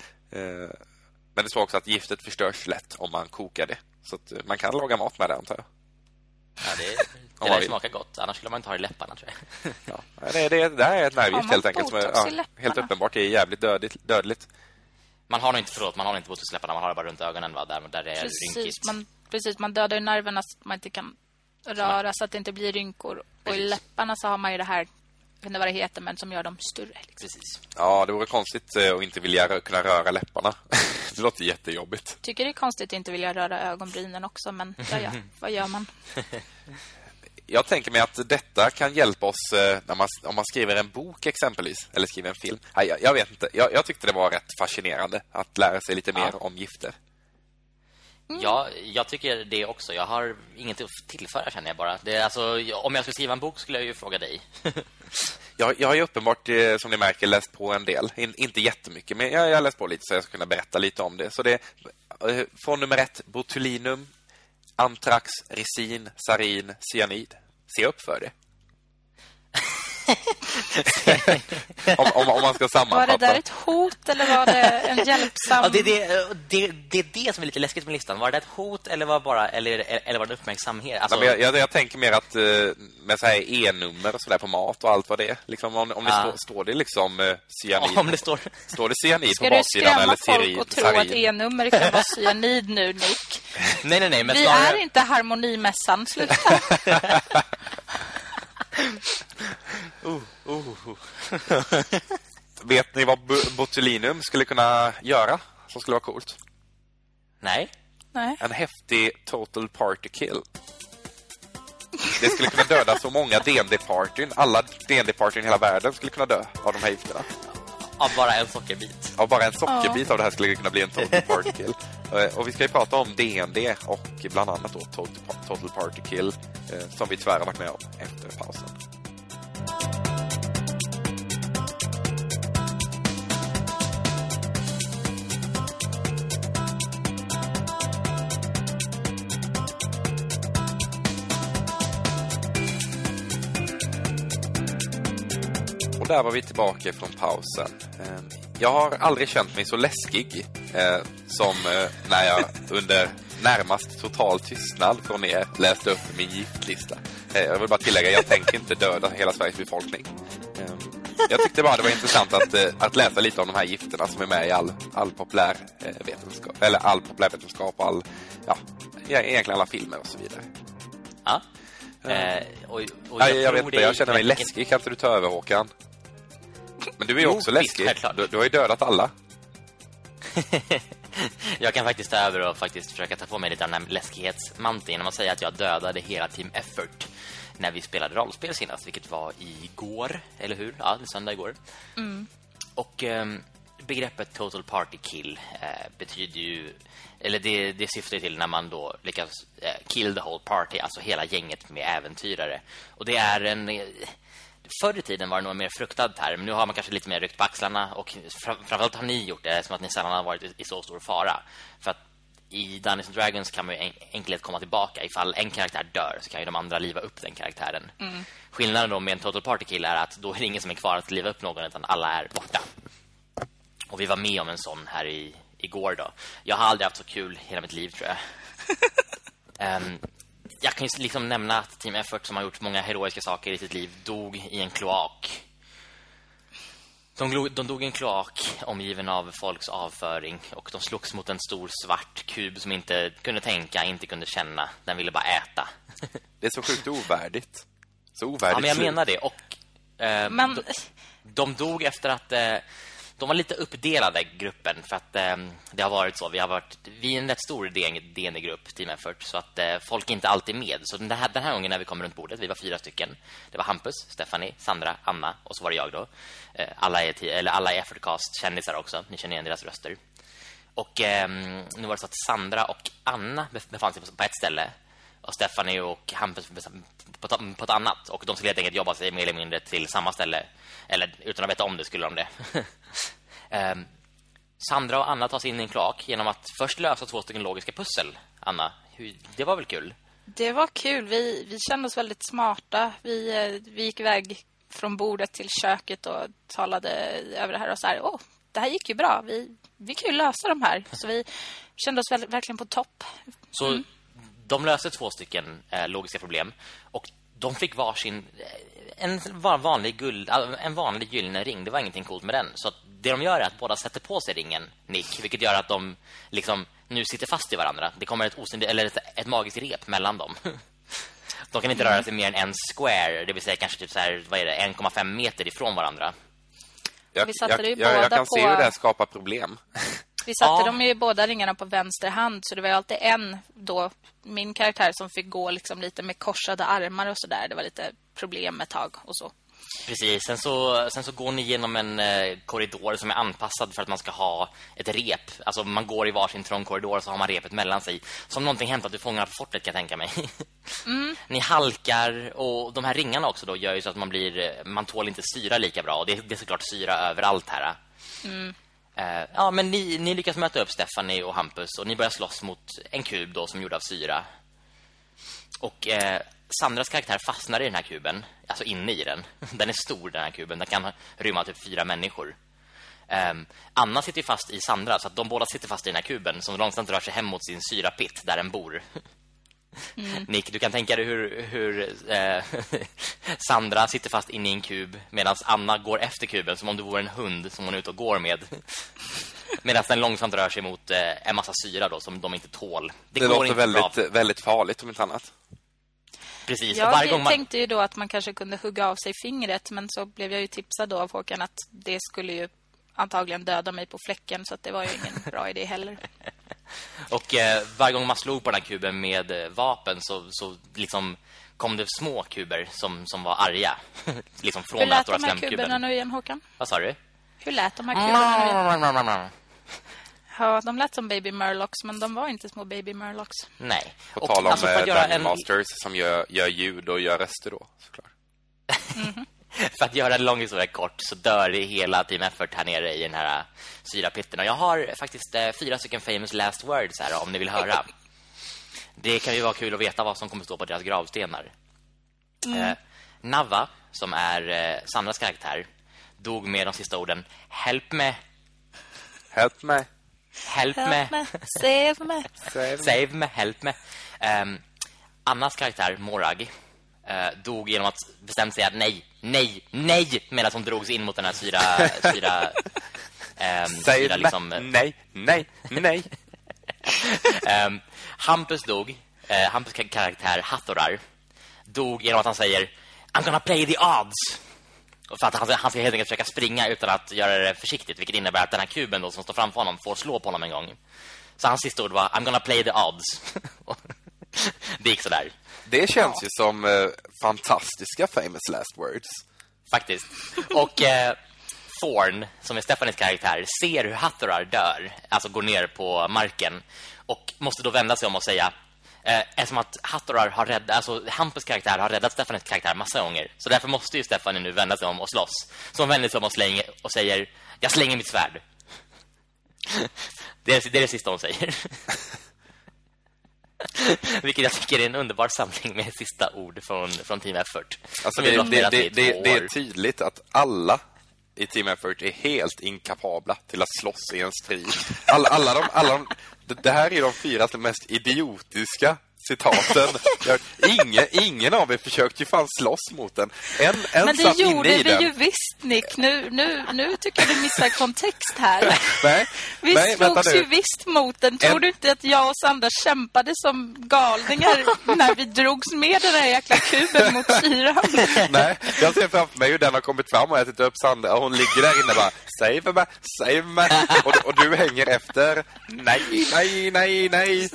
Men det står också att giftet förstörs lätt om man kokar det. Så att eh, man kan laga mat med det, antar jag. Ja, det, (laughs) det man vill. smakar gott. Annars skulle man inte ha det i läpparna, tror jag. Ja, det, det, det här är ett nervgift man helt enkelt. Som är, ja, helt uppenbart är jävligt dödligt, dödligt. Man har nog inte, förlåt, man har inte botox i läpparna. Man har det bara runt ögonen, va? Där, där det är Precis, rynkigt. man, precis, man dödar ju nerverna så att man inte kan röra så att det inte blir rynkor. Och i Precis. läpparna så har man ju det här, vet inte vad det heter, men som gör dem större. Liksom. Precis. Ja, det vore konstigt eh, att inte vilja kunna röra läpparna. (laughs) det låter jättejobbigt. Tycker det är konstigt att inte vilja röra ögonbrynen också, men ja, ja, (laughs) vad gör man? Jag tänker mig att detta kan hjälpa oss eh, när man, om man skriver en bok exempelvis, eller skriver en film. Nej, jag, jag vet inte. Jag, jag tyckte det var rätt fascinerande att lära sig lite mer om gifter. Ja, jag tycker det också. Jag har inget att tillföra, känner jag bara. Det alltså, om jag skulle skriva en bok skulle jag ju fråga dig. (laughs) Jag, jag har ju uppenbart, eh, som ni märker, läst på en del. In, inte jättemycket, men jag, jag har läst på lite så jag ska kunna berätta lite om det. Så det eh, från nummer ett, botulinum, antrax, resin, sarin, cyanid. Se upp för det. (laughs) om, om, om man ska Var sammanfatta. det där ett hot eller var det en hjälpsam... Ja, det, är det, det, det är det som är lite läskigt med listan. Var det ett hot eller var, bara, eller, eller var det uppmärksamhet? Alltså, Nej, men jag, jag, jag tänker mer att eh, med så här E-nummer och sådär på mat och allt vad det är. Liksom om, om det Ja. står, står det liksom eh, cyanid. om det står... Står det cyanid Ska på du baksidan skrämma eller folk sarin? och tro att? E-nummer kan vara cyanid nu, Nick? (laughs) Nej, nej, nej, men Vi snarare... är inte harmonimässan, sluta. (laughs) (laughs) Vet ni vad botulinum skulle kunna göra som skulle vara coolt? Nej. Nej. En häftig total party kill. Det skulle kunna döda så många DND-partyn. Alla DND-partyn i hela världen skulle kunna dö av de här gifterna. Av bara en sockerbit. Av bara en sockerbit av det här skulle det kunna bli en total party kill. (laughs) Eh, Och vi ska ju prata om DND och bland annat då total, total party kill eh, som vi tyvärr har varit med om efter pausen. Där var vi tillbaka från pausen. Eh, Jag har aldrig känt mig så läskig eh, som eh, när jag under närmast total tystnad från er läste upp min giftlista. Eh, jag vill bara tillägga, jag tänker inte döda hela Sveriges befolkning. Eh, jag tyckte bara det var intressant att, att läsa lite om de här gifterna som är med i all, all populär eh, vetenskap, eller all populärvetenskap och all, ja, egentligen alla filmer och så vidare. Ja. Eh, och, och Jag, jag, vet inte, jag känner mig läskig. Kan inte du ta över, Håkan? Men du är ju också läskig. Du, du har ju dödat alla. (laughs) Jag kan faktiskt ta över och faktiskt försöka ta på mig lite av den här läskighetsmanteln genom att säga att jag dödade hela Team Effort när vi spelade rollspel senast, vilket var igår, eller hur? Ja, söndag igår. Och ehm, begreppet total party kill eh, betyder ju eller det, det syftar ju till när man då lyckas eh, kill the whole party, alltså hela gänget med äventyrare. Och det är en eh, Förr i tiden var det nog en mer fruktad term. Nu har man kanske lite mer ryckt på axlarna och fram, framförallt har ni gjort det som att ni sällan har varit i, så stor fara. För att i Dungeons Dragons kan man ju en, enkelt komma tillbaka. Ifall en karaktär dör så kan ju de andra liva upp den karaktären. Skillnaden då med en total party kill är att då är det ingen som är kvar att liva upp någon utan alla är borta. Och vi var med om en sån här i, igår då. Jag har aldrig haft så kul hela mitt liv tror jag. (laughs) Ehm, jag kan ju liksom nämna att Team Effort som har gjort många heroiska saker i sitt liv dog i en kloak. De, de dog i en kloak omgiven av folks avföring och de slogs mot en stor svart kub som inte kunde tänka, inte kunde känna. Den ville bara äta. Det är så sjukt (laughs) ovärdigt. Så ovärdigt Ja, men jag menar det. Och eh, Men- de, de dog efter att eh, de var lite uppdelade gruppen för att eh, det har varit så. Vi har varit vi är en rätt stor DN-grupp Team Effort så att eh, folk är inte alltid med. Så den här, den här gången när vi kom runt bordet, vi var fyra stycken. Det var Hampus, Stephanie, Sandra, Anna och så var det jag då. Eh, alla är eller alla är Effortcast kändisar också. Ni känner igen deras röster. Och ehm, nu var det så att Sandra och Anna befann sig på ett ställe och Stephanie och Hampus på, på, på ett annat och de skulle helt enkelt jobba sig mer eller mindre till samma ställe eller utan att veta om det skulle de det. (laughs) Ehm, Sandra och Anna tar sig in i en kloak genom att först lösa två stycken logiska pussel. Anna, hur, det var väl kul? Det var kul. Vi, vi kände oss väldigt smarta. Vi, eh, vi gick iväg från bordet till köket och talade över det här och så här, åh, det här gick ju bra. Vi, vi kan ju lösa de här. Så vi kände oss väl, verkligen på topp. Så mm. De löste två stycken eh, logiska problem och de fick varsin eh, en vanlig guld en vanlig gyllene ring. Det var ingenting coolt med den. Så det de gör är att båda sätter på sig ringen, Nick, vilket gör att de liksom nu sitter fast i varandra. Det kommer ett osynligt eller ett, ett magiskt rep mellan dem. (laughs) De kan inte röra sig mer än en square, det vill säga kanske typ så här, vad är det, 1,5 meter ifrån varandra. Jag, vi satte jag, jag, jag kan på... se hur det skapar problem. (laughs) Vi satte ja. dem ju båda ringarna på vänster hand så det var alltid en då min karaktär som fick gå liksom lite med korsade armar och så där. Det var lite problem ett tag och så. Precis, sen så, sen så går ni genom en eh, korridor som är anpassad för att man ska ha ett rep. Alltså man går i varsin trång korridor och så har man repet mellan sig. Som någonting hänt att du fångar på fortet kan jag tänka mig. (laughs) Mm. ni halkar och de här ringarna också då gör ju så att man blir eh, man tål inte syra lika bra. Och det, det är såklart syra överallt här. Mm. Eh, ja, men ni, ni lyckas möta upp Stephanie och Hampus och ni börjar slåss mot en kub då som gjord av syra. Och eh, Sandras karaktär fastnar i den här kuben, alltså inne i den. (laughs) Den är stor den här kuben, den kan rymma typ fyra människor. Eh, Anna sitter fast i Sandra så att de båda sitter fast i den här kuben som långsamt rör sig hem mot sin syrapitt där den bor. (laughs) Mm. (laughs) Nick, du kan tänka dig hur, hur eh, (laughs) Sandra sitter fast inne i en kub medan Anna går efter kuben som om det vore en hund som hon är ute och går med. (laughs) medan den långsamt rör sig mot eh, en massa syra då som de inte tål. Det, det låter väldigt, bra. väldigt farligt om inte annat. Precis. Jag varje gång man... tänkte ju då att man kanske kunde hugga av sig fingret men så blev jag ju tipsad då av Håkan att det skulle ju antagligen döda mig på fläcken så att det var ju ingen bra idé heller. (laughs) Och eh, varje gång man slog på den här kuben med eh, vapen så, så liksom kom det små kuber som, som var arga. (laughs) liksom från Hur lät de här kuberna nu igen, Håkan? Vad sa du? Hur lät de här kuberna nu igen? Ja, de lät som Baby Murlocs, men de var inte små Baby Murlocs. Nej. På tal om alltså, Dungeon en... Masters som gör, gör ljud och gör röster då, såklart. Mm -hmm. (laughs) för att göra en lång historia kort så dör det hela Team Effort här nere i den här syrapitten. Och jag har faktiskt eh, fyra stycken famous last words här om ni vill höra. (laughs) Det kan ju vara kul att veta vad som kommer stå på deras gravstenar. Mm. Eh, Nava, som är eh, Sandras karaktär, dog med de sista orden Help me. Help me. Help, help me. me. Save me. Save, (laughs) Save me. Help me. Um, Annas karaktär, Morag, uh, dog genom att bestämma sig att nej, nej, nej medan hon drogs in mot den här syra... syra um, (laughs) Save syra, liksom, me. Nej, nej, nej. um, (laughs) Hampus dog. Uh, Hampus karaktär, Hathorar, dog genom att han säger I'm gonna play the odds. För att han, han ska helt enkelt försöka springa utan att göra det försiktigt. Vilket innebär att den här kuben då, som står framför honom får slå på honom en gång. Så hans sista ord var I'm gonna play the odds. (laughs) det gick sådär. Det känns ja. ju som eh, fantastiska famous last words. Faktiskt. Och eh, Thorn, som är Stefanis karaktär, ser hur Hatterar dör. Alltså går ner på marken. Och måste då vända sig om och säga Eh, eftersom att Hattorar har räddat, alltså Hampus karaktär har räddat Stefanis karaktär massa gånger. Så därför måste ju Stefani nu vända sig om och slåss. Så hon vänder sig om och, slänger, och säger, jag slänger mitt svärd. det, är, det är det sista hon säger. (laughs) (laughs) Vilket jag tycker är en underbar samling med sista ord från, från Team Effort. Alltså det, det, det, det, är tydligt att alla i Team Effort är helt inkapabla till att slåss i en strid. Alla, alla, de, alla de, det här är de fyra mest idiotiska citaten. ingen, ingen av er försökte ju fan slåss mot den. En, en Men det gjorde vi den. ju visst, Nick. Nu, nu, nu tycker jag du missar kontext här. Nej, vi nej, slogs ju visst mot den. Tror en... du inte att jag och Sandra kämpade som galningar när vi drogs med den här jäkla kuben mot syran? (laughs) Nej, jag ser framför mig hur den har kommit fram och ätit upp Sandra. Och hon ligger där inne och bara, save mig, save mig. Och, och du hänger efter, nej, nej, nej, nej.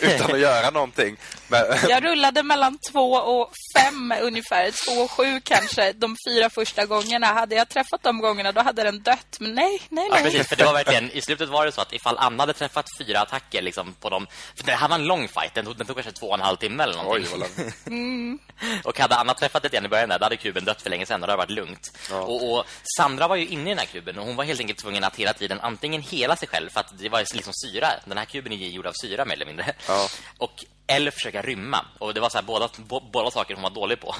Utan att göra någonting någonting. Men, (laughs) Jag rullade mellan två och fem ungefär. Två och sju kanske. De fyra första gångerna. Hade jag träffat de gångerna, då hade den dött. Men nej, nej, Ja, nej. precis, för det var verkligen i slutet var det så att ifall Anna hade träffat fyra attacker liksom på dem för det här var en lång fight, den tog, den tog kanske två och en halv timme eller oj, någonting. vad långt. (laughs) Och hade Anna träffat ett igen i början där, då hade kuben dött för länge sedan och det hade varit lugnt. Ja. Och, och Sandra var ju inne i den här kuben och hon var helt enkelt tvungen att hela tiden antingen hela sig själv för att det var liksom syra. Den här kuben är ju gjord av syra mer eller mindre. Ja. Och eller försöka rymma. Och det var så här båda bo, båda saker hon var dålig på.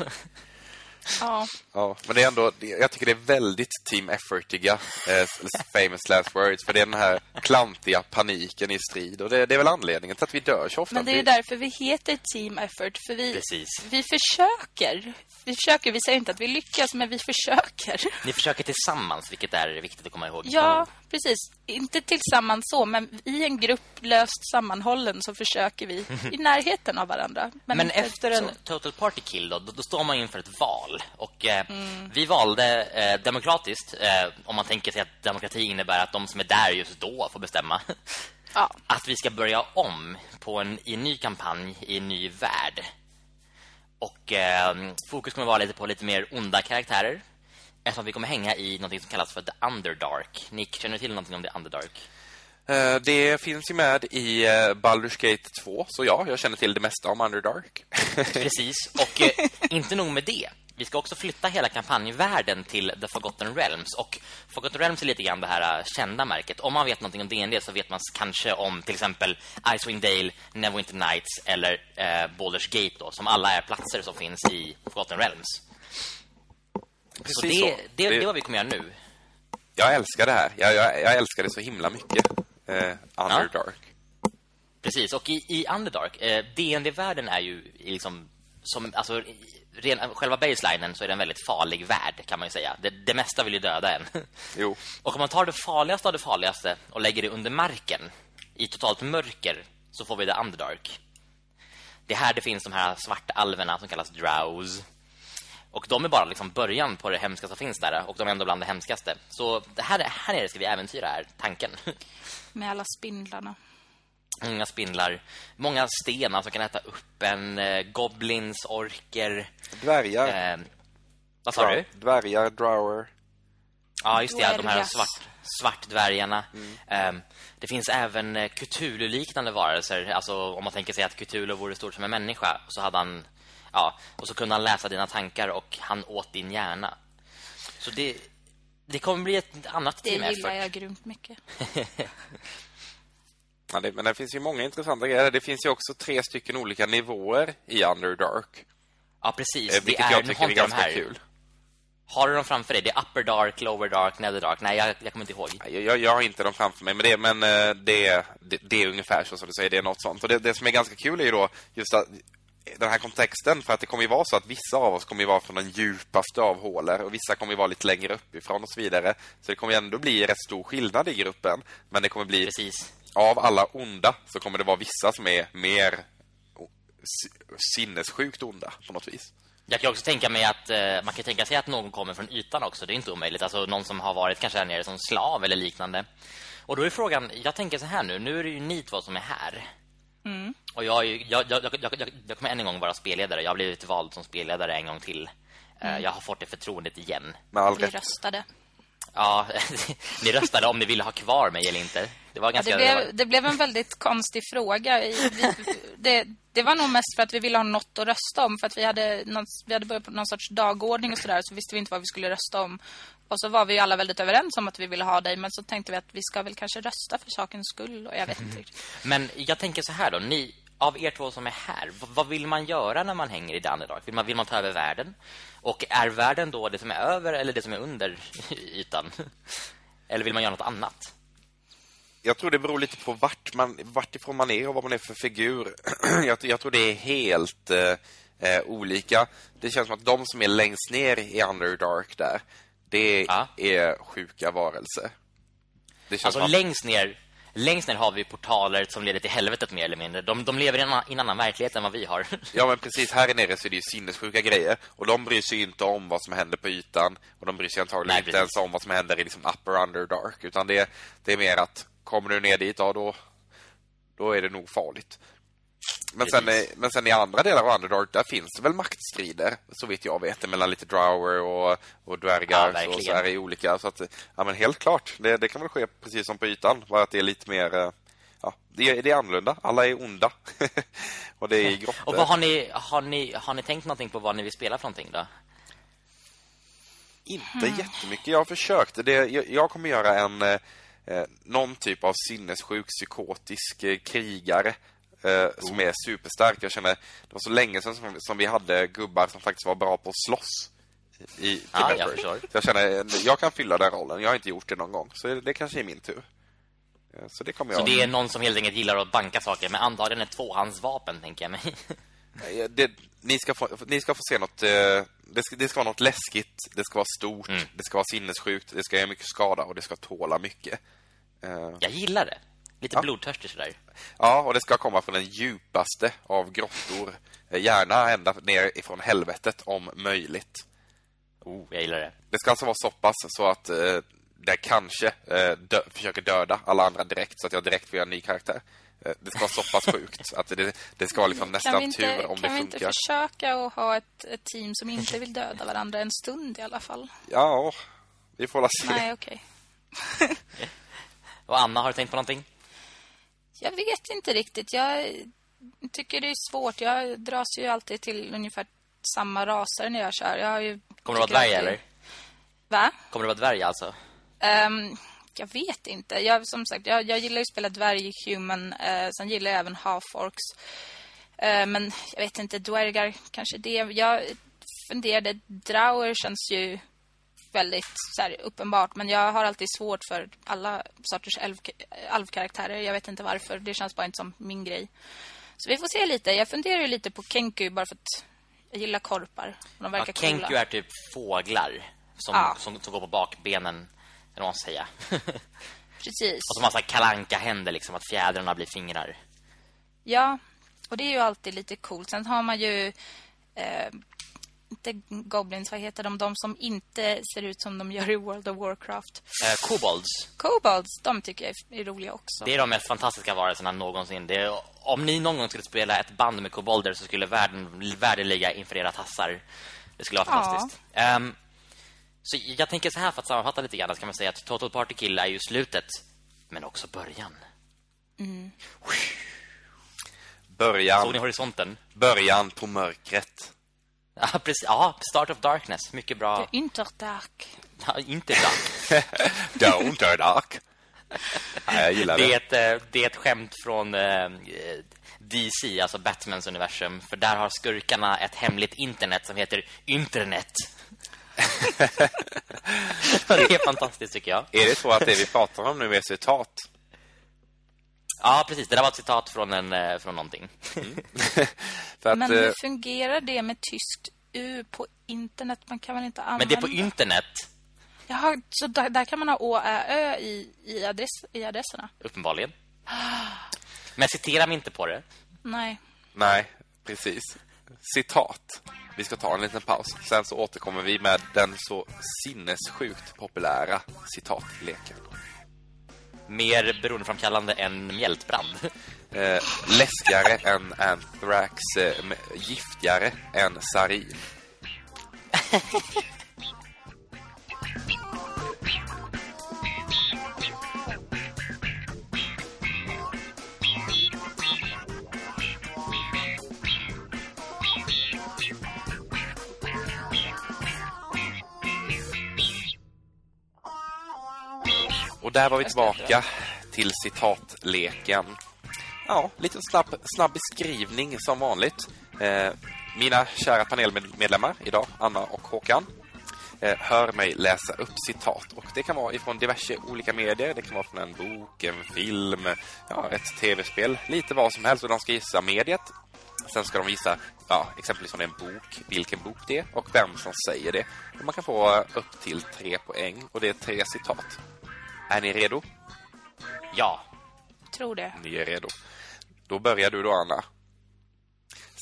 Ja. Ja, men det är ändå, jag tycker det är väldigt team effortiga eh, famous last words. För det är den här klantiga paniken i strid. Och det, det är väl anledningen till att vi dör så ofta. Men det är därför vi heter team effort. För vi, Precis. vi försöker. Vi försöker, vi säger inte att vi lyckas, men vi försöker. Ni försöker tillsammans, vilket är viktigt att komma ihåg. Ja, precis. Inte tillsammans så, men i en grupp löst sammanhållen så försöker vi i närheten av varandra. Men, Men efter så. en total party kill då, då, då står man inför ett val. Och eh, Mm. vi valde eh, demokratiskt, eh, om man tänker sig att demokrati innebär att de som är där just då får bestämma. (laughs) Ja. Att vi ska börja om på en, i en ny kampanj i en ny värld. Och eh, fokus kommer vara lite på lite mer onda karaktärer. Eftersom vi kommer hänga i något som kallas för The Underdark. Nick, känner du till någonting om The Underdark? Eh, Det finns ju med i eh, Baldur's Gate 2, så ja, jag känner till det mesta om Underdark. (laughs) Precis, och eh, inte nog med det. Vi ska också flytta hela kampanjvärlden till The Forgotten Realms. Och Forgotten Realms är lite grann det här kända märket. Om man vet någonting om D&D så vet man kanske om till exempel Icewind Dale, Neverwinter Nights eller eh, Baldur's Gate då, som alla är platser som finns i Forgotten Realms. Så Precis det, så. Det, det Det- är vad vi kommer göra nu. Jag älskar det här. Jag, jag, jag älskar det så himla mycket. Eh, Underdark. Precis, och i, i Underdark, eh, D&D-världen är ju liksom som alltså ren, själva baselinen så är det en väldigt farlig värld kan man ju säga. Det, det mesta vill ju döda en. (laughs) Jo. Och om man tar det farligaste av det farligaste och lägger det under marken i totalt mörker så får vi det Underdark. Det är här det finns de här svarta alverna som kallas drows. Och de är bara liksom början på det hemska som finns där och de är ändå bland det hemskaste. Så det här, här nere ska vi äventyra är tanken. (laughs) Med alla spindlarna. Många spindlar, många stenar som kan äta upp en, eh, goblins, orker. Dvärgar. Eh, vad sa du? Dvärgar, drower. Ja, just det, de här svart, svartdvärgarna. Eh, det finns även eh, Cthulhu-liknande varelser. Alltså om man tänker sig att Cthulhu vore stort som en människa så hade han ja, och så kunde han läsa dina tankar och han åt din hjärna. Så det det kommer bli ett annat Det team gillar effort. jag grymt mycket. (laughs) Ja, det, men det finns ju många intressanta grejer. Det finns ju också tre stycken olika nivåer i Underdark. Ja, precis. Eh, Det vilket är, jag tycker är ganska här. kul. Har du dem framför dig? Det är Upper Dark, Lower Dark, Nether Dark. Nej, jag, jag kommer inte ihåg. Jag, jag, jag har inte dem framför mig, men, det, men eh, det, det, det är ungefär så som du säger, det är något sånt. Och det, det som är ganska kul är ju då just att den här kontexten, för att det kommer ju vara så att vissa av oss kommer ju vara från den djupaste av hålor och vissa kommer ju vara lite längre uppifrån och så vidare. Så det kommer ju ändå bli rätt stor skillnad i gruppen, men det kommer bli Precis. av alla onda så kommer det vara vissa som är mer sinnessjukt onda på något vis. Jag kan också tänka mig att eh, man kan tänka sig att någon kommer från ytan också. Det är inte omöjligt. Alltså någon som har varit kanske där nere som slav eller liknande. Och då är frågan, jag tänker så här nu. Nu är det ju ni två som är här. Och jag, jag, jag, jag, jag, kommer än en gång vara spelledare. Jag har blivit vald som spelledare en gång till. Eh, Jag har fått det förtroendet igen. Med all Vi rätt. röstade. Ja, (laughs) ni röstade om ni ville ha kvar mig eller inte. Det var Ja, ganska... det, blev, det blev en väldigt konstig fråga. Vi, det, det var nog mest för att vi ville ha något att rösta om. För att vi hade, någon, vi hade börjat på någon sorts dagordning och sådär. Så visste vi inte vad vi skulle rösta om. Och så var vi ju alla väldigt överens om att vi ville ha dig. Men så tänkte vi att vi ska väl kanske rösta för sakens skull. Och jag vet inte riktigt. (laughs) Men jag tänker så här då, ni av er två som är här, vad vill man göra när man hänger i Underdark? Vill man, vill man ta över världen? Och är världen då det som är över eller det som är under (laughs) ytan? Eller vill man göra något annat? Jag tror det beror lite på vart, man, vart ifrån man är och vad man är för figur. (clears throat) jag, jag tror det är helt eh, eh, olika. Det känns som att de som är längst ner i Underdark där, det Ja. är sjuka varelser. Alltså som längst ner Längst ner har vi portaler som leder till helvetet mer eller mindre. De, de lever i en, en annan verklighet än vad vi har. (laughs) Ja, men precis. Här nere så är det ju sinnessjuka grejer. Och de bryr sig inte om vad som händer på ytan. Och de bryr sig antagligen Nej, inte precis. ens om vad som händer i liksom upper underdark. Utan det, det är mer att, kommer du ner dit, ja då, då är det nog farligt. Men sen, i- men sen i andra delar av Underdark, där finns det väl maktstrider, så vitt jag vet, mellan lite drower och, och Ja, dvärgar och verkligen. så här i olika. Så att, ja men helt klart, det, det kan väl ske precis som på ytan, bara att det är lite mer, eh, ja, det, är- det är annorlunda. Alla är onda. (laughs) och det är grottor. (laughs) Och vad har ni, har ni, har ni tänkt någonting på vad ni vill spela för någonting då? Inte jättemycket. Jag har försökt. Det, jag, jag kommer göra en eh, eh, någon typ av sinnessjuk, psykotisk eh, krigare eh, som är superstark. Jag känner, det var så länge sedan som, som vi hade gubbar som faktiskt var bra på att slåss i, i Ja, Bird. förstår. Så jag känner, jag kan fylla den rollen. Jag har inte gjort det någon gång. Så det kanske är min tur. Eh, Så det kommer Så jag... det är någon som helt enkelt gillar att banka saker med antagligen ett tvåhandsvapen, tänker jag mig. (laughs) Eh, Det, ni, ska få, ni ska få se något... eh, Det ska, det ska vara något läskigt, det ska vara stort, Mm. det ska vara sinnessjukt, det ska göra mycket skada och det ska tåla mycket. Jag gillar det. Lite blodtörstig sådär. Ja, och det ska komma från den djupaste av grottor. Gärna ända ner ifrån helvetet om möjligt. Oh, jag gillar det. Det ska alltså vara så pass så att eh, det kanske eh, dö försöker döda alla andra direkt så att jag direkt får göra en ny karaktär. Eh, det ska vara så pass sjukt att det, det ska vara liksom Kan nästan inte, tur om kan det vi inte funkar. försöka att ha ett, ett team som inte vill döda varandra en stund i alla fall? Ja, vi får la se. Nej, okej. (laughs) Och Anna, har du tänkt på någonting? Jag vet inte riktigt. Jag tycker det är svårt. Jag dras ju alltid till ungefär samma raser när jag kör. Jag har ju, Kommer du vara dvärg eller? Va? Kommer du vara dvärg alltså? Ehm, jag vet inte. Jag, som sagt, jag, jag gillar ju att spela dvärg human. Uh, sen gillar jag även half-orcs. Eh, men jag vet inte, dvärgar kanske det. Jag funderade, Drauer känns ju väldigt så här, uppenbart. Men jag har alltid svårt för alla sorters alvkaraktärer. Jag vet inte varför. Det känns bara inte som min grej. Så vi får se lite. Jag funderar ju lite på Kenku bara för att jag gillar korpar. De Ja, verkar Kenku coola. är typ fåglar som, Ja. som, som går på bakbenen, eller vad man säga. (laughs) Precis. Och som har så kalanka händer liksom, att fjädrarna blir fingrar. Ja, och det är ju alltid lite coolt. Sen har man ju eh, inte goblins, vad heter de? De som inte ser ut som de gör i World of Warcraft. Eh, kobolds, Kobolds, de tycker jag är roliga också. det är de mest fantastiska varelserna någonsin. Det är, om ni någon gång skulle spela ett band med kobolder så skulle världen, världen ligga inför era tassar. Det skulle vara Ja. fantastiskt. Ehm, så jag tänker så här för att sammanfatta lite grann så kan man säga att Total Party Kill är ju slutet, men också början. Början, Såg ni horisonten? början på mörkret. Ja, precis. Ja, Start of Darkness. Mycket bra. Interdark. (laughs) Ja, inte bra. Don't dark. (laughs) Ja, jag gillar Det det. är ett, eh, det är ett skämt från eh, DC, alltså Batmans universum. För där har skurkarna ett hemligt internet som heter Internet. (laughs) det är fantastiskt tycker jag. Är det så att det vi pratar om nu är citat? Ja, precis. Det där var ett citat från, en, eh, från någonting. (laughs) För att, Men eh, hur fungerar det med tyskt U på internet? Man kan väl inte använda... Men det är på internet, Jaha, så där, där kan man ha Å, Ä, Ö i, i, adress, i adresserna? uppenbarligen. Men citera mig inte på det. Nej. nej, precis. Citat. Vi ska ta en liten paus. Sen så återkommer vi med den så sinnessjukt populära citatleken. Mer beroendeframkallande än mjältbrand. (laughs) Eh, läskigare än Anthrax, eh, giftigare än sarin. (laughs) Och där var vi tillbaka till citatleken. Ja, lite snabb, snabb beskrivning som vanligt. Eh, mina kära panelmedlemmar idag, Anna och Håkan, eh, hör mig läsa upp citat. Och det kan vara ifrån diverse olika medier. Det kan vara från en bok, en film, ja, ett tv-spel. Lite vad som helst. Och de ska gissa mediet. Sen ska de gissa, ja, exempelvis från en bok, vilken bok det är och vem som säger det. Och man kan få upp till tre poäng. Och det är tre citat. Är ni redo? Ja, Tror det. Ni är redo. Då börjar du då, Anna.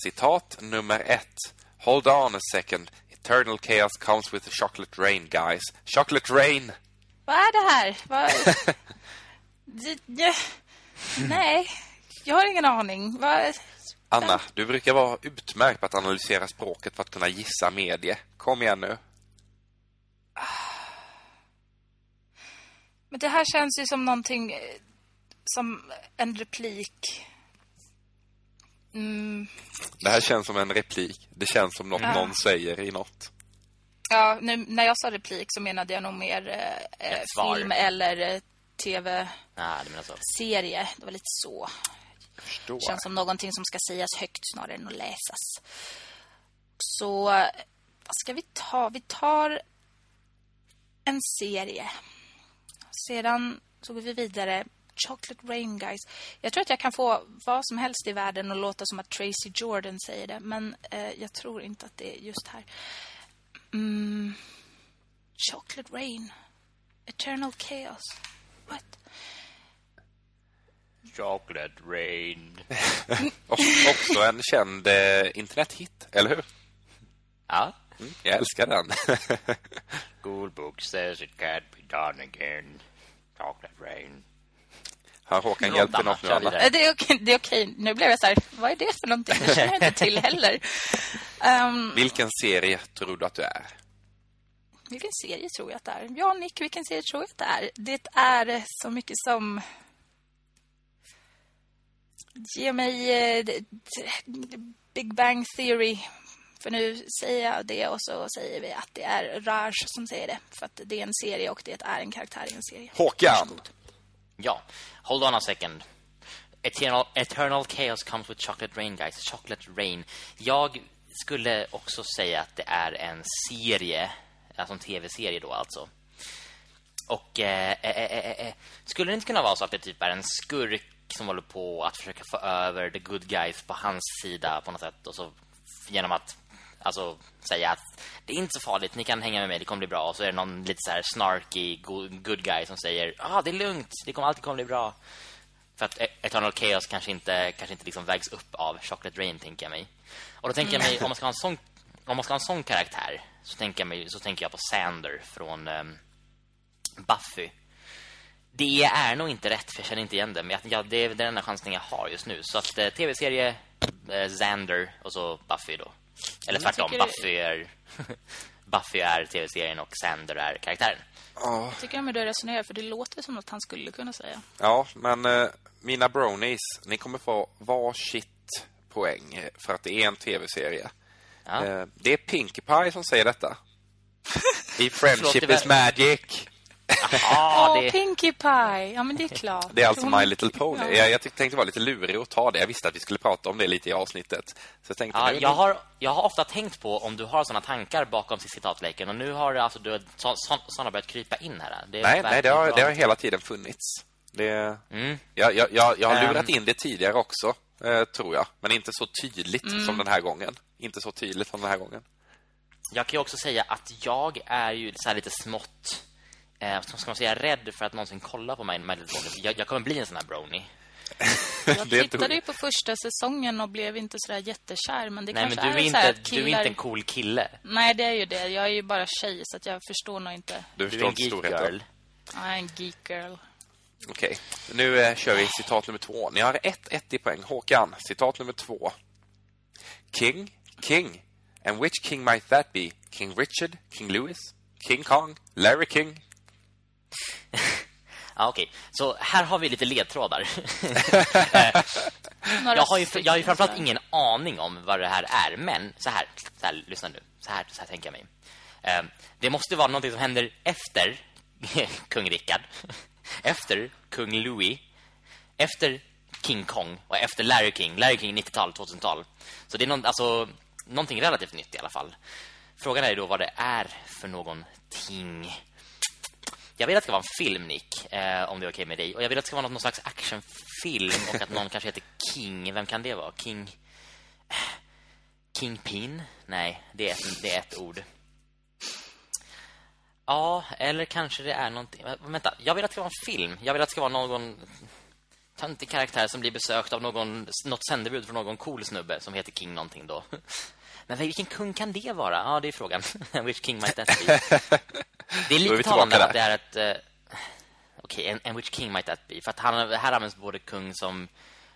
Citat nummer ett. Hold on a second. Eternal chaos comes with the chocolate rain, guys. Chocolate rain! Vad är det här? Vad... (laughs) Nej, jag har ingen aning. Vad... Anna, du brukar vara utmärkt på att analysera språket för att kunna gissa medie. Kom igen nu. Men det här känns ju som någonting eh, som en replik. Mm, Det här känns som en replik. Det känns som något Ja. någon säger i något. ja, nu, när jag sa replik så menade jag nog mer eh, eh, film eller eh, tv-serie. Du menar så. Det var lite så. Förstår. känns som någonting som ska sägas högt snarare än att läsas. Så vad ska vi ta? Vi tar en serie. Sedan så går vi vidare. Chocolate Rain Guys. Jag tror att jag kan få vad som helst i världen och låta som att Tracy Jordan säger det. Men eh, jag tror inte att det är just här. Mm. Chocolate Rain. Eternal Chaos. What? Chocolate rain. (laughs) Och, också en känd eh, internethit, eller hur? Ja. Mm, jag älskar den. (laughs) Schoolbook says it can't be done again. Chocolate rain. Har Håkan hjälpt dig något nu, Anna? Det är okej. Det är okej. Nu blev jag så här, vad är det för någonting? Det känner jag inte till heller. Ehm, Vilken serie tror du att du är? vilken serie tror jag att det är? Ja, Nick, vilken serie tror jag att det är? Det är så mycket som... Ge mig d- Big Bang Theory. För nu säger jag det och så säger vi att det är Raj som säger det. För att det är en serie och det är en karaktär i en serie. Håkan! Ja. Hold on a second. Eternal, eternal chaos comes with chocolate rain, guys. Chocolate rain. Jag skulle också säga att det är en serie. Alltså en tv-serie då alltså. Och eh, eh, eh, eh, eh, skulle det inte kunna vara så att det typ är en skurk som håller på att försöka få över the good guys på hans sida på något sätt och så genom att alltså säga att det är inte så farligt, ni kan hänga med mig, det kommer bli bra och så är det någon lite så här snarky go- good guy som säger ja, ah, det är lugnt, det kommer alltid kommer bli bra. För att E- Eternal Chaos kanske inte kanske inte liksom vägs upp av Chocolate Rain tänker jag mig. Och då tänker jag mig om man ska ha en sån om man ska ha en sån karaktär så tänker jag mig så tänker jag på Sander från ehm, Buffy. Det är nog inte rätt för jag känner inte igen det men jag, ja, det är den enda chansen jag har just nu. Så att eh, tv-serie eh, Xander och så Buffy då. Eller Jag tvärtom, tycker- Buffy är (laughs) Buffy är tv-serien och Xander är karaktären. Ja, Jag tycker jag med det resonerar för det låter som något han skulle kunna säga. ja men eh, mina bronies, ni kommer få varsitt poäng eh, för att det är en tv-serie. Ja. Eh, det är Pinkie Pie som säger detta. (laughs) I Friendship Förlåt, is magic. Ah, Åh, det, Pinkie Pie! Ja, men det är klart. Det är alltså My Little Pony. Ja. Jag, jag tänkte vara lite lurig och ta det. Jag visste att vi skulle prata om det lite i avsnittet. Så jag tänkte... ja, jag, har, jag har ofta tänkt på om du har såna tankar bakom citatleken och nu har alltså du, så, så, såna börjat krypa in här. Det är Nej, nej det, har, det har hela tiden funnits. Det, Mm. jag, jag, jag, jag har Ehm. lurat in det tidigare också, eh, tror jag. Men inte så tydligt Mm. som den här gången. Inte så tydligt som den här gången. Jag kan ju också säga att jag är ju så här lite smått eh, ska man säga rädd för att någonsin kolla på mig. Jag, jag kommer bli en sån här brony. (laughs) Jag är tittade ju på första säsongen och blev inte så där jättekär. Men det Nej, men kanske du är, så här inte, att du är killar... inte en cool kille. Nej, det är ju det. Jag är ju bara tjej så att jag förstår nog inte. Du Du är förstår en inte geek storheten. girl. Jag är en geek girl. Okej, nu eh, kör vi citat nummer två. Ni har ett, ett i poäng. Håkan, citat nummer två. King, King. And which king might that be? King Richard, King Louis, King Kong, Larry King. (laughs) Ja, okej. Så här har vi lite ledtrådar. (laughs) Några jag har ju, jag har ju framförallt ingen aning om vad det här är, men så här, så här lyssna nu. Så här, så här tänker jag mig. Eh, det måste vara något som händer efter (laughs) kung Rickard, efter kung Louis, efter King Kong och efter Larry King. Larry King 90-tal, 2000-tal. Så det är någon, alltså, någonting relativt nytt i alla fall. Frågan är då vad det är för någonting. Jag vill att det ska vara en film, Nick, eh, om det är okej med dig. Och jag vill att det ska vara något, någon slags actionfilm och att någon kanske heter King. Vem kan det vara? King... Eh, Kingpin? Nej, det är, ett, det är ett ord. Ja, eller kanske det är någonting... Eh, vänta, jag vill att det ska vara en film. Jag vill att det ska vara någon töntig karaktär som blir besökt av någon, något sändebud från någon cool snubbe som heter King någonting då. (laughs) Men vilken kung kan det vara? Ja, det är frågan. (laughs) Which king might that (laughs) be? Det är lite talande att det är ett... eh, Okej, and, and which king might that be? För att han, här används både kung som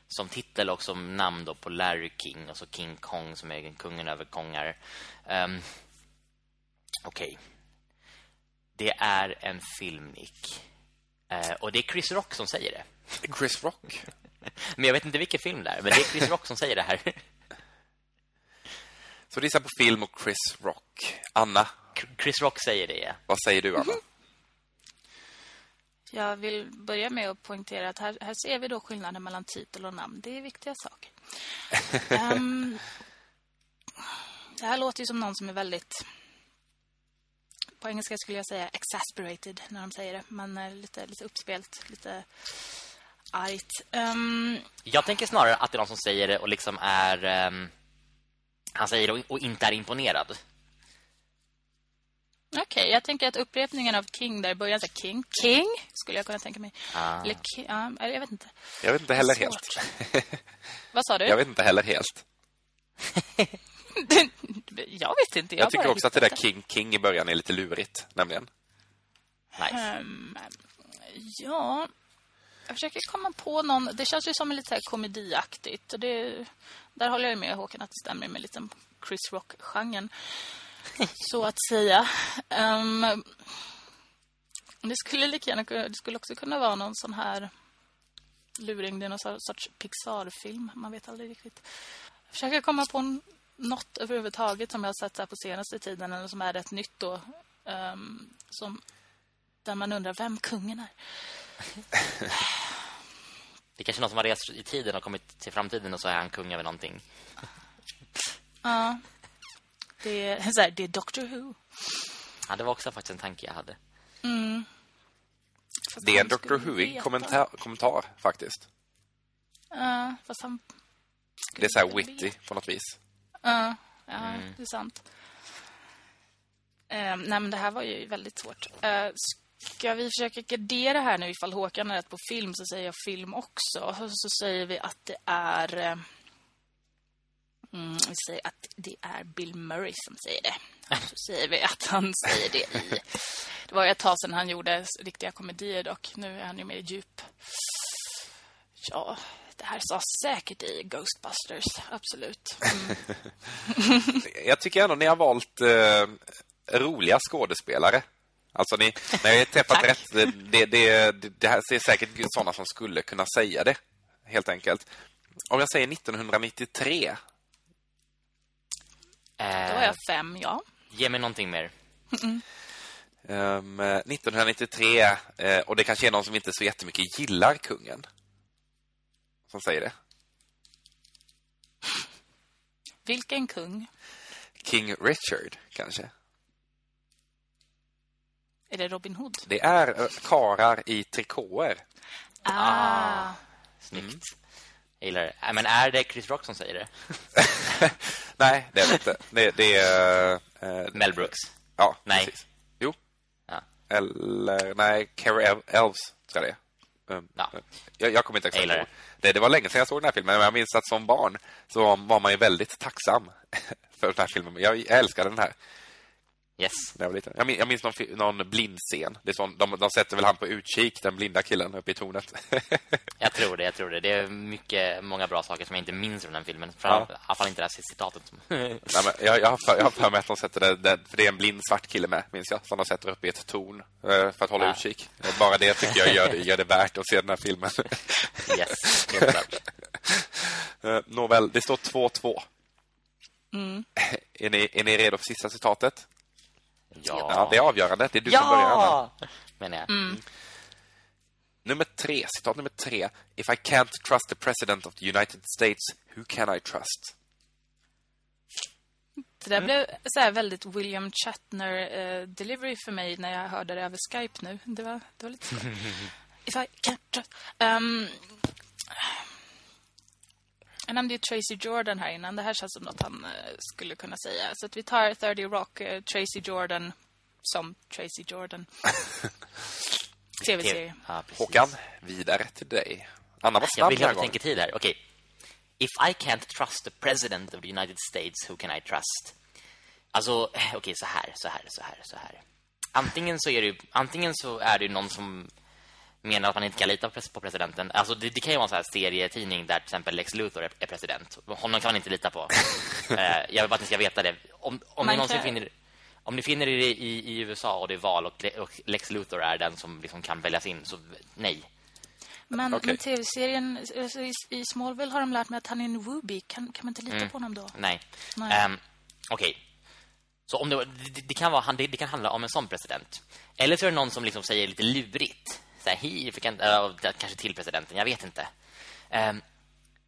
som titel och som namn då på Larry King, alltså King Kong som är kungen över kongar. Um, Okej. Okay. Det är en film, Nick. Uh, och det är Chris Rock som säger det. Chris Rock? (laughs) men jag vet inte vilken film det är, men det är Chris Rock som säger det här. Så det är på film och Chris Rock. Anna? Chris Rock säger det, ja. Vad säger du, Anna? Jag vill börja med att poängtera att här, här ser vi då skillnaden mellan titel och namn. Det är viktiga saker. um, (laughs) det här låter ju som någon som är väldigt... På engelska skulle jag säga exasperated när de säger det. Men eh, lite, lite uppspelt, lite argt. Um, jag tänker snarare att det är någon som säger det och liksom är... Um, han säger och inte är imponerad. Okej, okay, jag tänker att upprepningen av King där i början så King, King skulle jag kunna tänka mig. Ah. Eller ja, jag vet inte. Jag vet inte heller helt. (laughs) Vad sa du? Jag vet inte heller helt. (laughs) jag vet inte. Jag, jag tycker också att det där King King i början är lite lurigt, nämligen. Nice. Um, ja, jag försöker komma på någon. Det känns ju som en lite komediaktigt. Och det, där håller jag med Håkan att det stämmer med lite Chris Rock-genren (laughs) så att säga. Um, det skulle lika gärna det skulle också kunna vara någon sån här luring, det är någon sorts Pixar-film, man vet aldrig riktigt. Jag försöker komma på något överhuvudtaget som jag har sett på senaste tiden eller som är rätt nytt då. Um, som, där man undrar vem kungen är. Det är kanske någon som har rest i tiden och kommit till framtiden och så är han kung över någonting. Ja. Det är, så här, det är Doctor Who. Ja, det var också faktiskt en tanke jag hade. Mm. det är en Doctor Who-kommentar, kommentar, faktiskt. Ja, uh, fast han... Det är så här witty veta. på något vis. Uh, ja, mm. det är sant. Uh, nej, men det här var ju väldigt svårt. Uh, ska vi försöka gardera här nu ifall Håkan är rätt på film så säger jag film också. Så säger vi att det är... Uh, Mm, vi säger att det är Bill Murray som säger det. Så säger vi att han säger det i... (laughs) Det var ett tag sedan han gjorde riktiga komedier dock. Nu är han ju mer djup. Ja, det här sa säkert i Ghostbusters, absolut. Mm. (laughs) jag tycker ändå ni har valt eh, roliga skådespelare. Alltså ni, när jag har träffat (laughs) rätt, det, det, det, det här är säkert sådana som skulle kunna säga det, helt enkelt. Om jag säger 1993 då är jag fem, ja. Ge mig någonting mer. Mm. Um, 1993, uh, och det kanske är någon som inte så jättemycket gillar kungen. Som säger det. Vilken kung? King Richard, kanske. Är det Robin Hood? Det är uh, karar i trikåer. Ah. ah. Snyggt. Mm. Jag gillar det. Men är det Chris Rock som säger det? (laughs) Nej, det är det inte. Det, det är... Uh, Mel Brooks? Ja, nej. precis. Jo. Ja. Eller, nej, Carrie Elves, jag det. Um, ja. jag, jag kommer inte exakt ihåg. Det, det var länge sedan jag såg den här filmen, men jag minns att som barn så var man ju väldigt tacksam (laughs) för den här filmen. Jag, jag älskade den här. Yes. jag, var liten. jag, minns, jag minns någon, någon blindscen. Det är sån, de, de sätter väl han på utkik, den blinda killen uppe i tornet. (laughs) jag tror det, jag tror det. Det är mycket, många bra saker som jag inte minns från den filmen. För ja. I alla fall inte det här citatet. (laughs) Nej, men jag, jag, har för, jag har för mig att de sätter det, det, för det är en blind svart kille med, minns jag. Som de sätter upp i ett torn eh, för att hålla ja. utkik. Bara det tycker jag gör gör det värt att se den här filmen. (laughs) yes, helt klart. Uh, Nåväl, det står 2-2. Mm. Är, ni, är ni redo för sista citatet? Ja. ja, det är avgörande. Det är du ja! som börjar. Menar jag. Mm. Nummer tre, citat nummer tre. If I can't trust the president of the United States, who can I trust? Det där mm. blev så här väldigt William Shatner uh, delivery för mig när jag hörde det över Skype nu. Det var, det var lite så. (laughs) If I can't trust... Um, jag nämnde ju Tracy Jordan här innan. Det här känns som något han uh, skulle kunna säga. Så att vi tar 30 Rock, uh, Tracy Jordan som Tracy Jordan. (laughs) TV-serie. Ja, Håkan, vidare till dig. Anna var snabb Jag vill ha tänka tid här. Okej. Okay. If I can't trust the president of the United States, who can I trust? Alltså, okej, okay, så här, så här, så här, så här. Antingen så är det antingen så är det någon som menar att man inte kan lita på, pres- på presidenten. Alltså det, det kan ju vara en sån här serietidning där till exempel Lex Luthor är, president. Honom kan man inte lita på. (laughs) eh, jag vill bara att ni ska veta det. Om, om ni någonsin finner om ni finner det i, i USA och det är val och, och Lex Luthor är den som liksom kan väljas in så nej. Men, Okej. men tv-serien alltså, i, i Smallville har de lärt mig att han är en Wooby. Kan, kan man inte lita på honom då? Nej. Nej. Ehm, Okej. Så om det, det, det, kan vara, det, det kan handla om en sån president. Eller så är det någon som liksom säger lite lurigt. Så här, hi, fick en, äh, kanske till presidenten, jag vet inte. Ehm,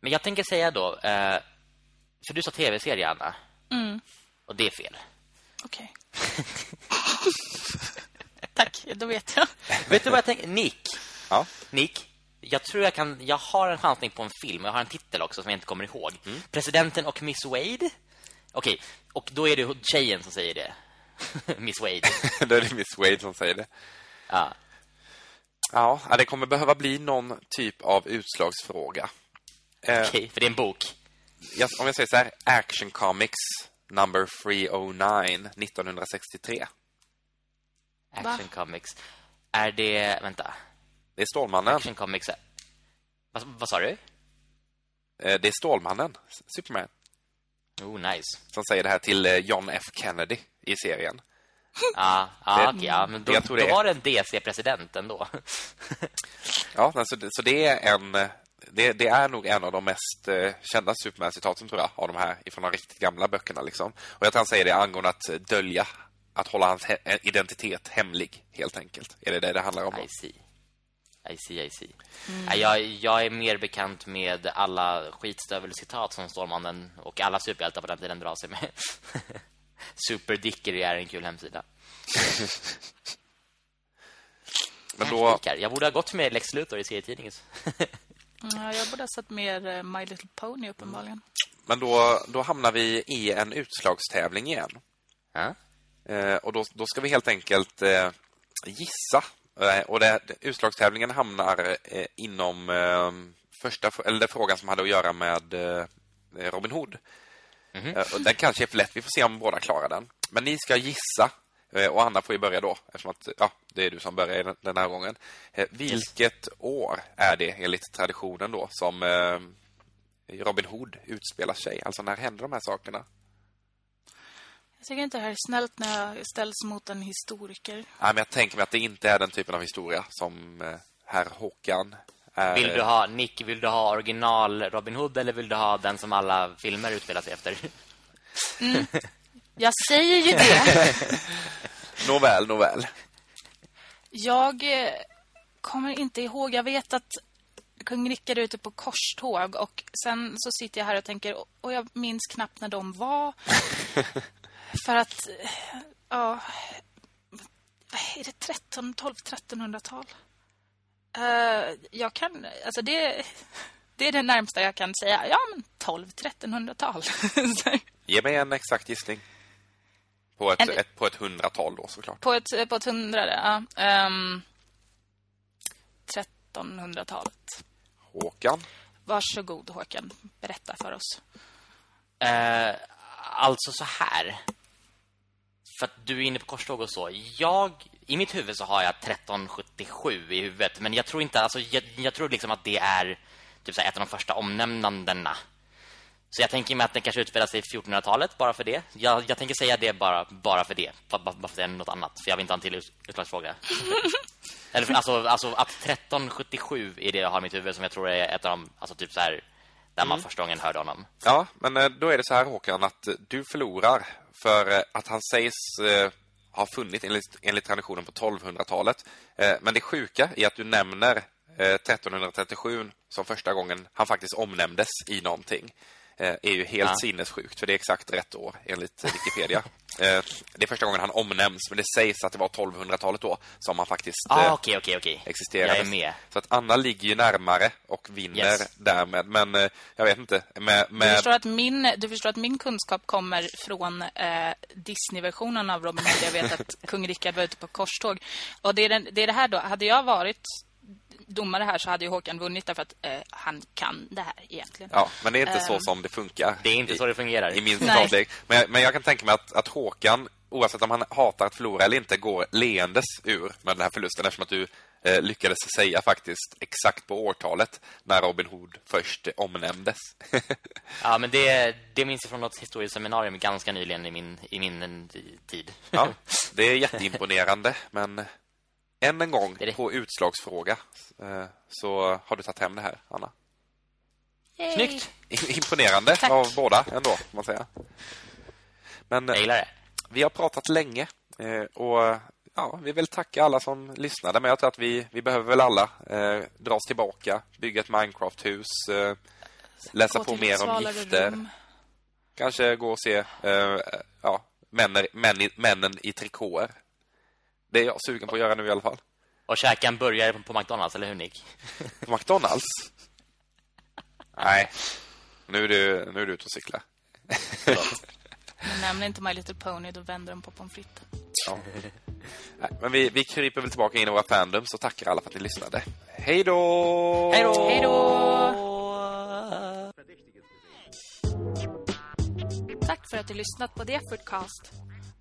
men jag tänker säga då... eh, för du sa tv-serie, Anna. Mm. Och det är fel. Okej. (laughs) Tack, då vet jag. vet du vad jag tänker? Nick. Ja. Nick, jag tror jag kan... Jag har en chansning på en film. Jag har en titel också som jag inte kommer ihåg. Presidenten och Miss Wade. Okej, och då är det tjejen som säger det. (laughs) Miss Wade. (laughs) Då är det Miss Wade som säger det. Ja. Ja, det kommer behöva bli någon typ av utslagsfråga. Eh, Okej, för det är en bok. jag, om jag säger så här, Action Comics number 309 1963. Action Comics. Är det... Vänta. Det är Stålmannen. Action Comics. är- Vad, vad sa du? Eh, det är Stålmannen, Superman, Oh, nice. som säger det här till eh, John F Kennedy i serien. Ja, ja, Det- okej, ja men då, jag tror då det är- var det en DC-president ändå. (laughs) Ja, alltså, så det är en det, det är nog en av de mest eh, kända Superman-citaten tror jag av de här ifrån de riktigt gamla böckerna liksom. Och jag tror han säger det angående att dölja att hålla hans he- eh, identitet hemlig helt enkelt. Är det det det handlar om? då? I see. I see, I see. Ja, jag, jag är mer bekant med alla skitstövelcitat som Stålmannen och alla superhjältar på den tiden drar sig med. (laughs) Superdickery är en kul hemsida. (laughs) Men Då... Jag borde ha gått med Lex Luthor i serietidningen. (laughs) Ja, jag borde ha sett mer eh, My Little Pony uppenbarligen. men då, då hamnar vi i en utslagstävling igen. ja? Eh, och då, då ska vi helt enkelt eh, gissa. Eh, och det, utslagstävlingen hamnar eh, inom eh, första eller frågan som hade att göra med eh, Robin Hood. Eh, och den kanske är för lätt. Vi får se om båda klarar den. Men ni ska gissa. eh, Och Anna får ju börja då, eftersom att, ja, det är du som börjar den- här gången. Eh, vilket år är det enligt traditionen då som Robin Hood utspelar sig? Alltså när händer de här sakerna? Jag tycker inte det här är snällt när jag ställs mot en historiker. Nej, men jag tänker mig att det inte är den typen av historia som herr Håkan är. Vill du ha, Nick, vill du ha original Robin Hood eller vill du ha den som alla filmer utspelar sig efter? Jag säger ju det. (laughs) Nåväl, nåväl. Jag eh, kommer inte ihåg. Jag vet att kung Rickard är ute på korståg och sen så sitter jag här och tänker och jag minns knappt när de var. (laughs) För att eh, ja är det 13 12 1300-tal? Eh, jag kan alltså det det är det närmsta jag kan säga. Ja men 12 1300-tal. (laughs) Så- Ge mig en exakt gissning. På ett, En- ett, på ett hundratal då såklart. på ett på ett hundrade. Ja. Um, 1300-talet. Håkan. Varsågod Håkan, berätta för oss. Eh, alltså så här. För att du är inne på korståg och så. Jag, i mitt huvud så har jag 1377 i huvudet. Men jag tror inte, alltså jag, jag tror liksom att det är typ så här ett av de första omnämnandena. Så jag tänker mig att den kanske utspelar sig i 1400-talet bara för det. Jag, jag tänker säga det bara, bara för det. Bara, bara för att säga något annat. För jag vill inte ha en till ut- utslagsfråga. (laughs) Eller, för- alltså, alltså att 1377 är det jag har i mitt huvud som jag tror är ett av de, alltså typ så här, där man första gången hörde honom. Ja, men eh, då är det så här Håkan att eh, du förlorar för eh, att han sägs har funnits enligt, enligt traditionen på 1200-talet. Eh, men det sjuka är att du nämner eh, 1337 som första gången han faktiskt omnämndes i någonting. Eh, är ju helt Ja. sinnessjukt för det är exakt rätt år enligt Wikipedia. (laughs) eh, det är första gången han omnämns men det sägs att det var 1200-talet då som han faktiskt Ah, okej, okej, okej. existerade. Jag är med. Så att Anna ligger ju närmare och vinner Yes. därmed. Men eh, jag vet inte. Med, Du, med, förstår att min, du förstår att min kunskap kommer från eh, Disney-versionen av Robin Hood. Jag vet att kung Rickard var ute på korståg. Och det är, den, det är det här då. Hade jag varit domare här så hade ju Håkan vunnit därför att eh, han kan det här egentligen. Ja, men det är inte så Ehm. som det funkar. Det är inte i, så det fungerar. I min. Men, men jag kan tänka mig att, att Håkan oavsett om han hatar att förlora eller inte, går leendes ur med den här förlusten eftersom att du eh, lyckades säga faktiskt exakt på årtalet när Robin Hood först omnämndes. (laughs) ja, men det, det minns jag från något historiskt seminarium ganska nyligen i min, i min tid. ja, (laughs) det är jätteimponerande, men än en gång det det. på utslagsfråga eh, så har du tagit hem det här, Anna. Yay. Snyggt! Imponerande Tack. av båda ändå, man säga. Men jag gillar det. vi har pratat länge eh, och ja, vi vill tacka alla som lyssnade. Men jag tror att vi, vi behöver väl alla eh, dra oss tillbaka, bygga ett Minecraft-hus, eh, läsa på mer om gifter. Rum. Kanske gå och se eh, ja, männen, män, männen i trikåer. Det är jag sugen på att göra nu i alla fall. Och käka en burgare på McDonalds, eller hur Nick? På McDonalds? Nej, nu är du, nu är du ute och cyklar. Nämn inte My Little Pony, då vänder de på pommes frites. Ja. Nej, men vi, vi kryper väl tillbaka in i våra fandoms och tackar alla för att ni lyssnade. Hej då! Hej då! Hej då! Tack för att du lyssnat på The Effortcast.